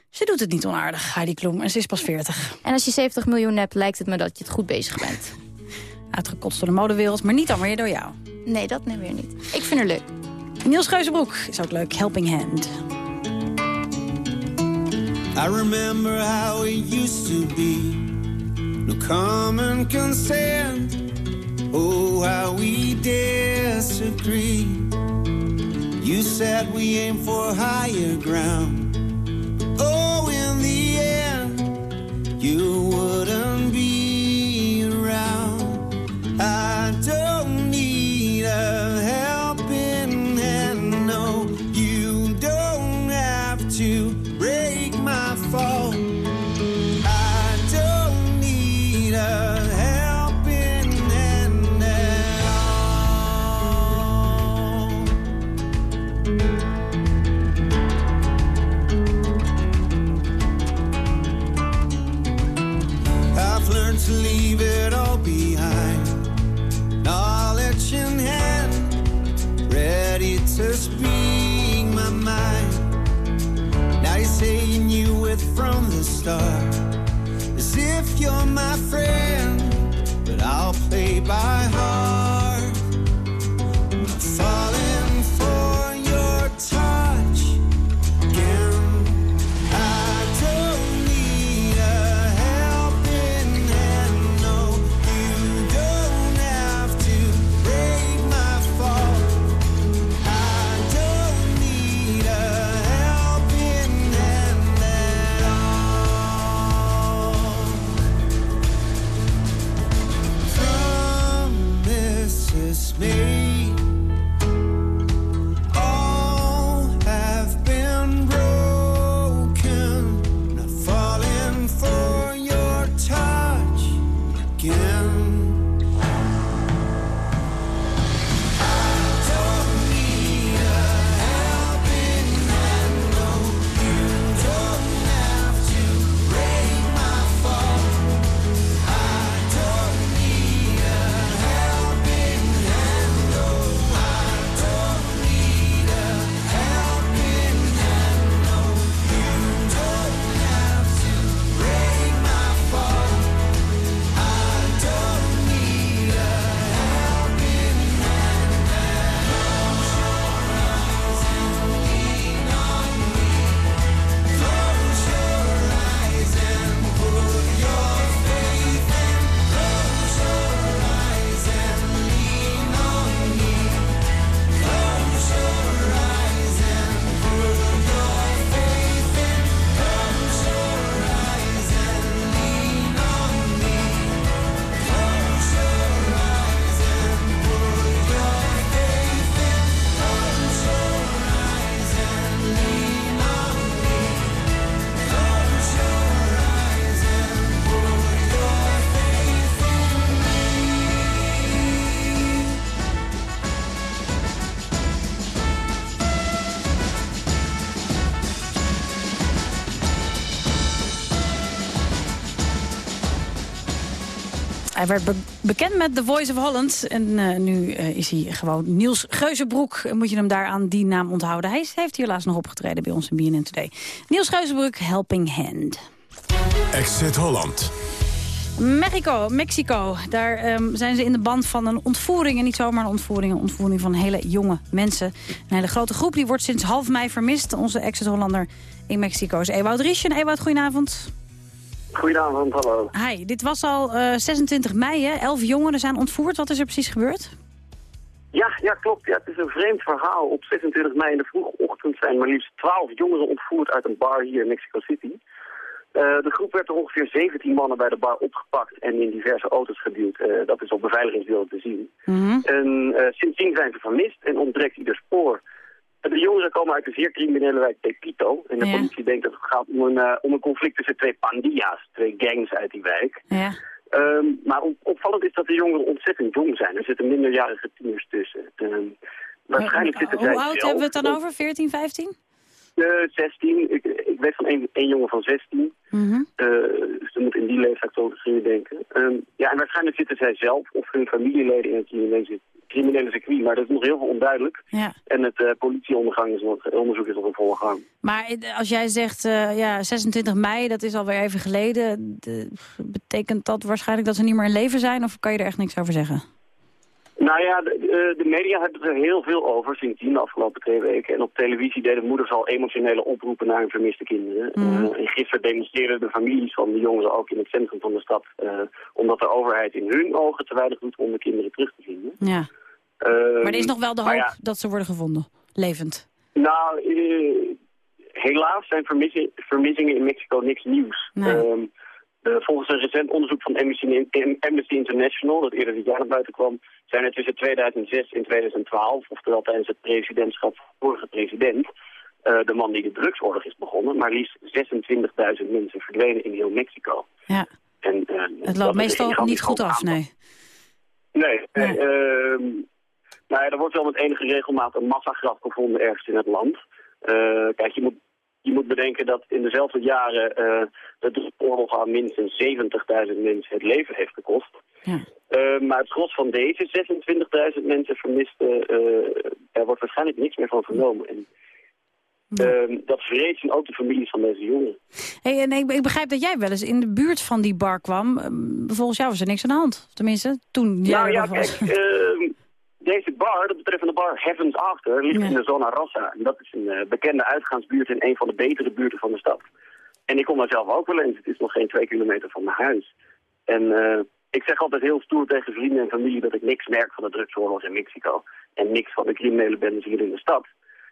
Ze doet het niet onaardig, Heidi Klum. En ze is pas 40. En als je 70 miljoen hebt, lijkt het me dat je het goed bezig bent. Uitgekotst door de modewereld, maar niet dan weer door jou. Nee, dat nee weer niet. Ik vind haar leuk. Niels Geuzenbroek is ook leuk. Helping Hand. I remember how it used to be. No common consent. Oh, how we disagree. You said we aim for higher ground. Oh, in the end, you wouldn't be stars. Hij werd be- bekend met The Voice of Holland. En eh, nu eh, is hij gewoon Niels Geuzenbroek. En Moet je hem daar aan die naam onthouden. Hij heeft hier laatst nog opgetreden bij ons in BNN Today. Niels Geuzenbroek, Helping Hand. Exit Holland. Mexico, Mexico. Daar ehm, zijn ze in de band van een ontvoering. En niet zomaar een ontvoering, een ontvoering van hele jonge mensen. Een hele grote groep, die wordt sinds half mei vermist. Onze exit-Hollander in Mexico is Ewout Rieschen. Ewout, goedenavond. Goedenavond, hallo. Hi, dit was al eh, 26 mei, hè? Elf jongeren zijn ontvoerd. Wat is er precies gebeurd? Ja, ja, klopt. Ja, het is een vreemd verhaal. Op 26 mei in de vroege ochtend zijn maar liefst 12 jongeren ontvoerd uit een bar hier in Mexico City. Eh, de groep werd door ongeveer 17 mannen bij de bar opgepakt en in diverse auto's geduwd. Eh, dat is op beveiligingsbeelden te zien. En eh, sindsdien zijn ze vermist en ontbreekt ieder spoor. De jongeren komen uit de zeer criminele wijk Tepito. En de Ja. politie denkt dat het gaat om een, eh, om een conflict tussen twee pandillas, twee gangs uit die wijk. Ja. Ehm, maar op- opvallend is dat de jongeren ontzettend jong zijn. Er zitten minderjarige tieners tussen. Ehm, waarschijnlijk zitten zij Hoe oud hebben we het dan over? 14, 15? eh, 16. Ik, ik weet van één, één jongen van 16. Mhm. Eh, dus er moet in die leeftijd zo je denken. Ehm, ja, en waarschijnlijk zitten zij zelf of hun familieleden in het criminele, criminele circuit. Maar dat is nog heel veel onduidelijk. Ja. En het eh, politieondergang is nog, onderzoek is nog in volle gang. Maar eh, als jij zegt, eh, ja, 26 mei, dat is alweer even geleden. De- betekent dat waarschijnlijk dat ze niet meer in leven zijn? Of kan je er echt niks over zeggen? Nou ja, de, de- media hebben er heel veel over sindsdien de afgelopen twee weken. En op televisie deden moeders al emotionele oproepen naar hun vermiste kinderen. Mhm. Eh, en gisteren demonstreerden de families van de jongeren ook in het centrum van de stad. eh, omdat de overheid in hun ogen te weinig doet om de kinderen terug te vinden. Ja. Ehm, Maar er is nog wel de hoop ja, dat ze worden gevonden. Levend. Nou, eh, helaas zijn vermissi- vermissingen in Mexico niks nieuws. Ehm, eh, volgens een recent onderzoek van Amnesty, International, dat eerder dit jaar naar buiten kwam, zijn er tussen 2006 en 2012, oftewel tijdens het presidentschap van de vorige president, eh, de man die de drugsoorlog is begonnen, maar liefst 26.000 mensen verdwenen in heel Mexico. Ja. En, eh, Het loopt meestal niet goed af, nee. Nee, nee. ehm, nou ja, er wordt wel met enige regelmaat een massagraf gevonden ergens in het land. Eh, kijk, je moet, je moet bedenken dat in dezelfde jaren eh de oorlog aan minstens 70.000 mensen het leven heeft gekost. Eh, maar het gros van deze 26.000 mensen vermisten, eh daar wordt waarschijnlijk niks meer van vernomen. En, ehm, dat vrezen ook de families van deze jongeren. Hey, en ik, ik begrijp dat jij wel eens in de buurt van die bar kwam. Ehm, Volgens jou was er niks aan de hand. Tenminste, toen jij Nou ja, kijk, deze bar, de betreffende bar Heavens After, ligt in de Zona Rossa. En dat is een eh, bekende uitgaansbuurt en een van de betere buurten van de stad. En ik kom daar zelf ook wel eens. Het is nog geen twee kilometer van mijn huis. En eh, ik zeg altijd heel stoer tegen vrienden en familie dat ik niks merk van de drugsoorlog in Mexico. En niks van de criminele bendes hier in de stad.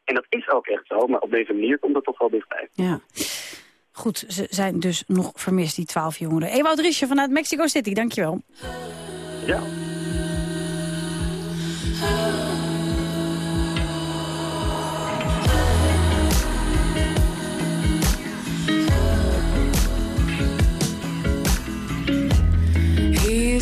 En dat is ook echt zo, maar op deze manier komt het toch wel dichtbij. Ja. Goed, ze zijn dus nog vermist, die twaalf jongeren. Ewout Riesje vanuit Mexico City, dankjewel. Ja. He's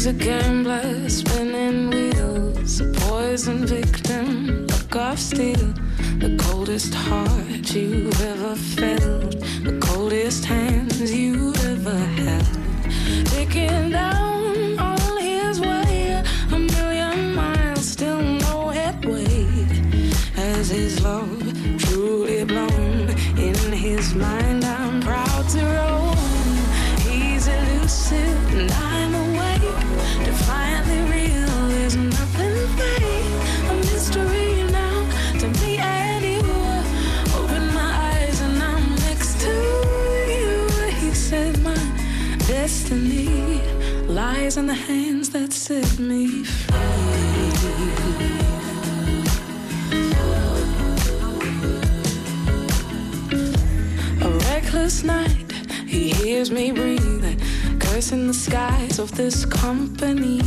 a gambler spinning wheels, a poison victim, look of steel. The coldest heart you've ever felt, the coldest hands you've ever held. Taking down the hands that set me free. A reckless night, he hears me breathing, cursing the skies of this company.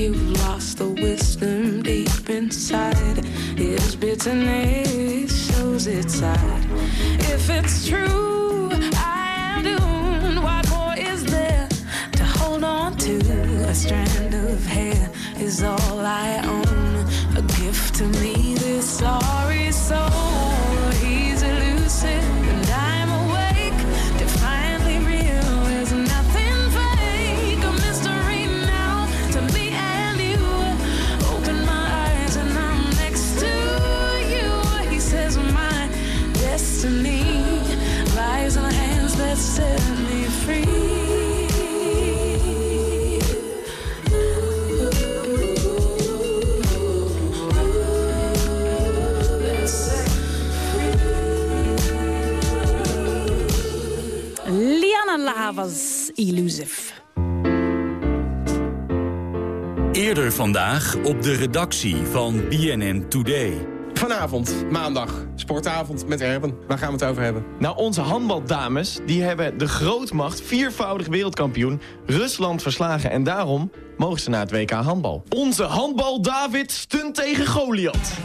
You've lost the wisdom deep inside. His bitterness shows its side. If it's true, strand of hair is all I own. A gift to me, this sorry soul. Elusive. Eerder vandaag op de redactie van BNN Today. Vanavond, maandag, sportavond met Erben. Waar gaan we het over hebben? Nou, onze handbaldames die hebben de grootmacht, viervoudig wereldkampioen, Rusland verslagen. En daarom mogen ze naar het WK handbal. Onze handbal David stunt tegen Goliath.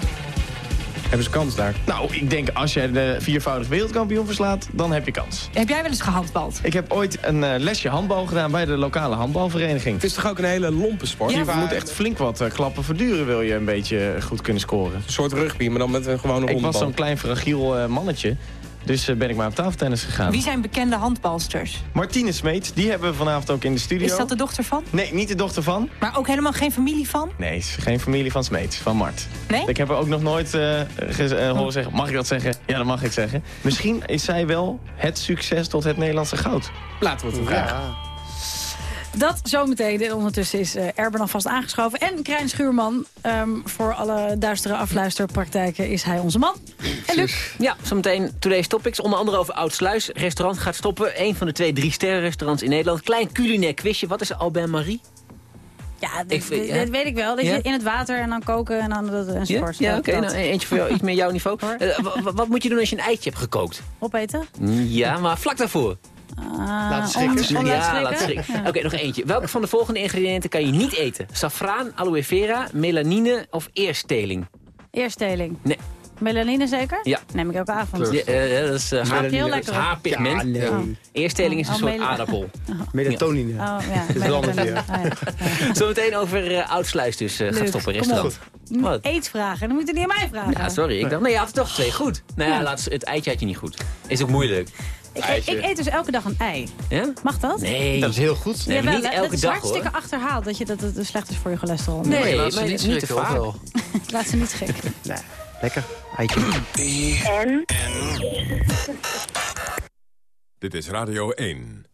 Hebben ze kans daar? Nou, ik denk als jij de viervoudig wereldkampioen verslaat, dan heb je kans. Heb jij wel eens gehandbald? Ik heb ooit een eh, lesje handbal gedaan bij de lokale handbalvereniging. Het is toch ook een hele lompe sport? Ja. je moet echt flink wat eh, klappen verduren wil je een beetje goed kunnen scoren. Een soort rugby, maar dan met een gewone Ik was zo'n klein fragiel eh, mannetje. Dus eh, ben ik maar op tafeltennis gegaan. Wie zijn bekende handbalsters? Martine Smeets, die hebben we vanavond ook in de studio. Is dat de dochter van? Nee, niet de dochter van. Maar ook helemaal geen familie van? Nee, is geen familie van Smeets, van Mart. Nee? Ik heb er ook nog nooit eh, eh, horen zeggen, mag ik dat zeggen? Ja, dat mag ik zeggen. Misschien is zij wel het succes tot het Nederlandse goud. Laten we het vragen. Dat zometeen. En ondertussen is uh, Erben alvast aangeschoven. En Krijn Schuurman, ehm, voor alle duistere afluisterpraktijken is hij onze man. En Luc? Ja, zometeen Today's Topics. Onder andere over Oudsluis. Restaurant gaat stoppen. Een van de twee drie sterren restaurants in Nederland. Klein culinair quizje. Wat is Albert Marie? Ja, dit, Ik vind- dit- ja. dit weet ik wel. Dat Ja? je in het water en dan koken en dan dat Ja, enzovoort. ja oké. Dat- nou, eentje voor jou, iets meer jouw niveau. Eh, wa- wa- wat moet je doen als je een eitje hebt gekookt? Opeten? Ja, maar vlak daarvoor. Laten schrikken. Om, om ja, laat schrikken? schrikken. Oké, nog eentje. Welke van de volgende ingrediënten kan je niet eten? Safraan, aloe vera, melanine of eersteling? Eersteling. Nee. Melanine zeker? Ja. Neem ik elke avond. Ja, eh, dat is, eh, Smaakt haar, heel dat is lekker op. haarpigment. Ja, nee. Oh. Eersteling is een Oh, soort mela- aardappel. Melatonine. Oh, ja. Dat is wel anders, ja. Oh. Zometeen over uh, Oudsluis dus uh, gaat stoppen, restaurant. Wat? Eetvragen, dan moet je niet aan mij vragen. Ja, sorry. Ik dacht, nee, je had er toch twee goed. Nou ja, Ja. laat, het eitje had je niet goed. Is ook moeilijk. Ik, eet dus elke dag een ei. Ja? Mag dat? Nee. Dat is heel goed. Nee, niet elke dat is dag, hartstikke hoor. achterhaald dat, je, dat het slecht is voor je cholesterol. Nee, je laat ze niet niet te vaak. Laat ze niet schrikken. Nee, lekker. Eitje. En? Dit is Radio 1.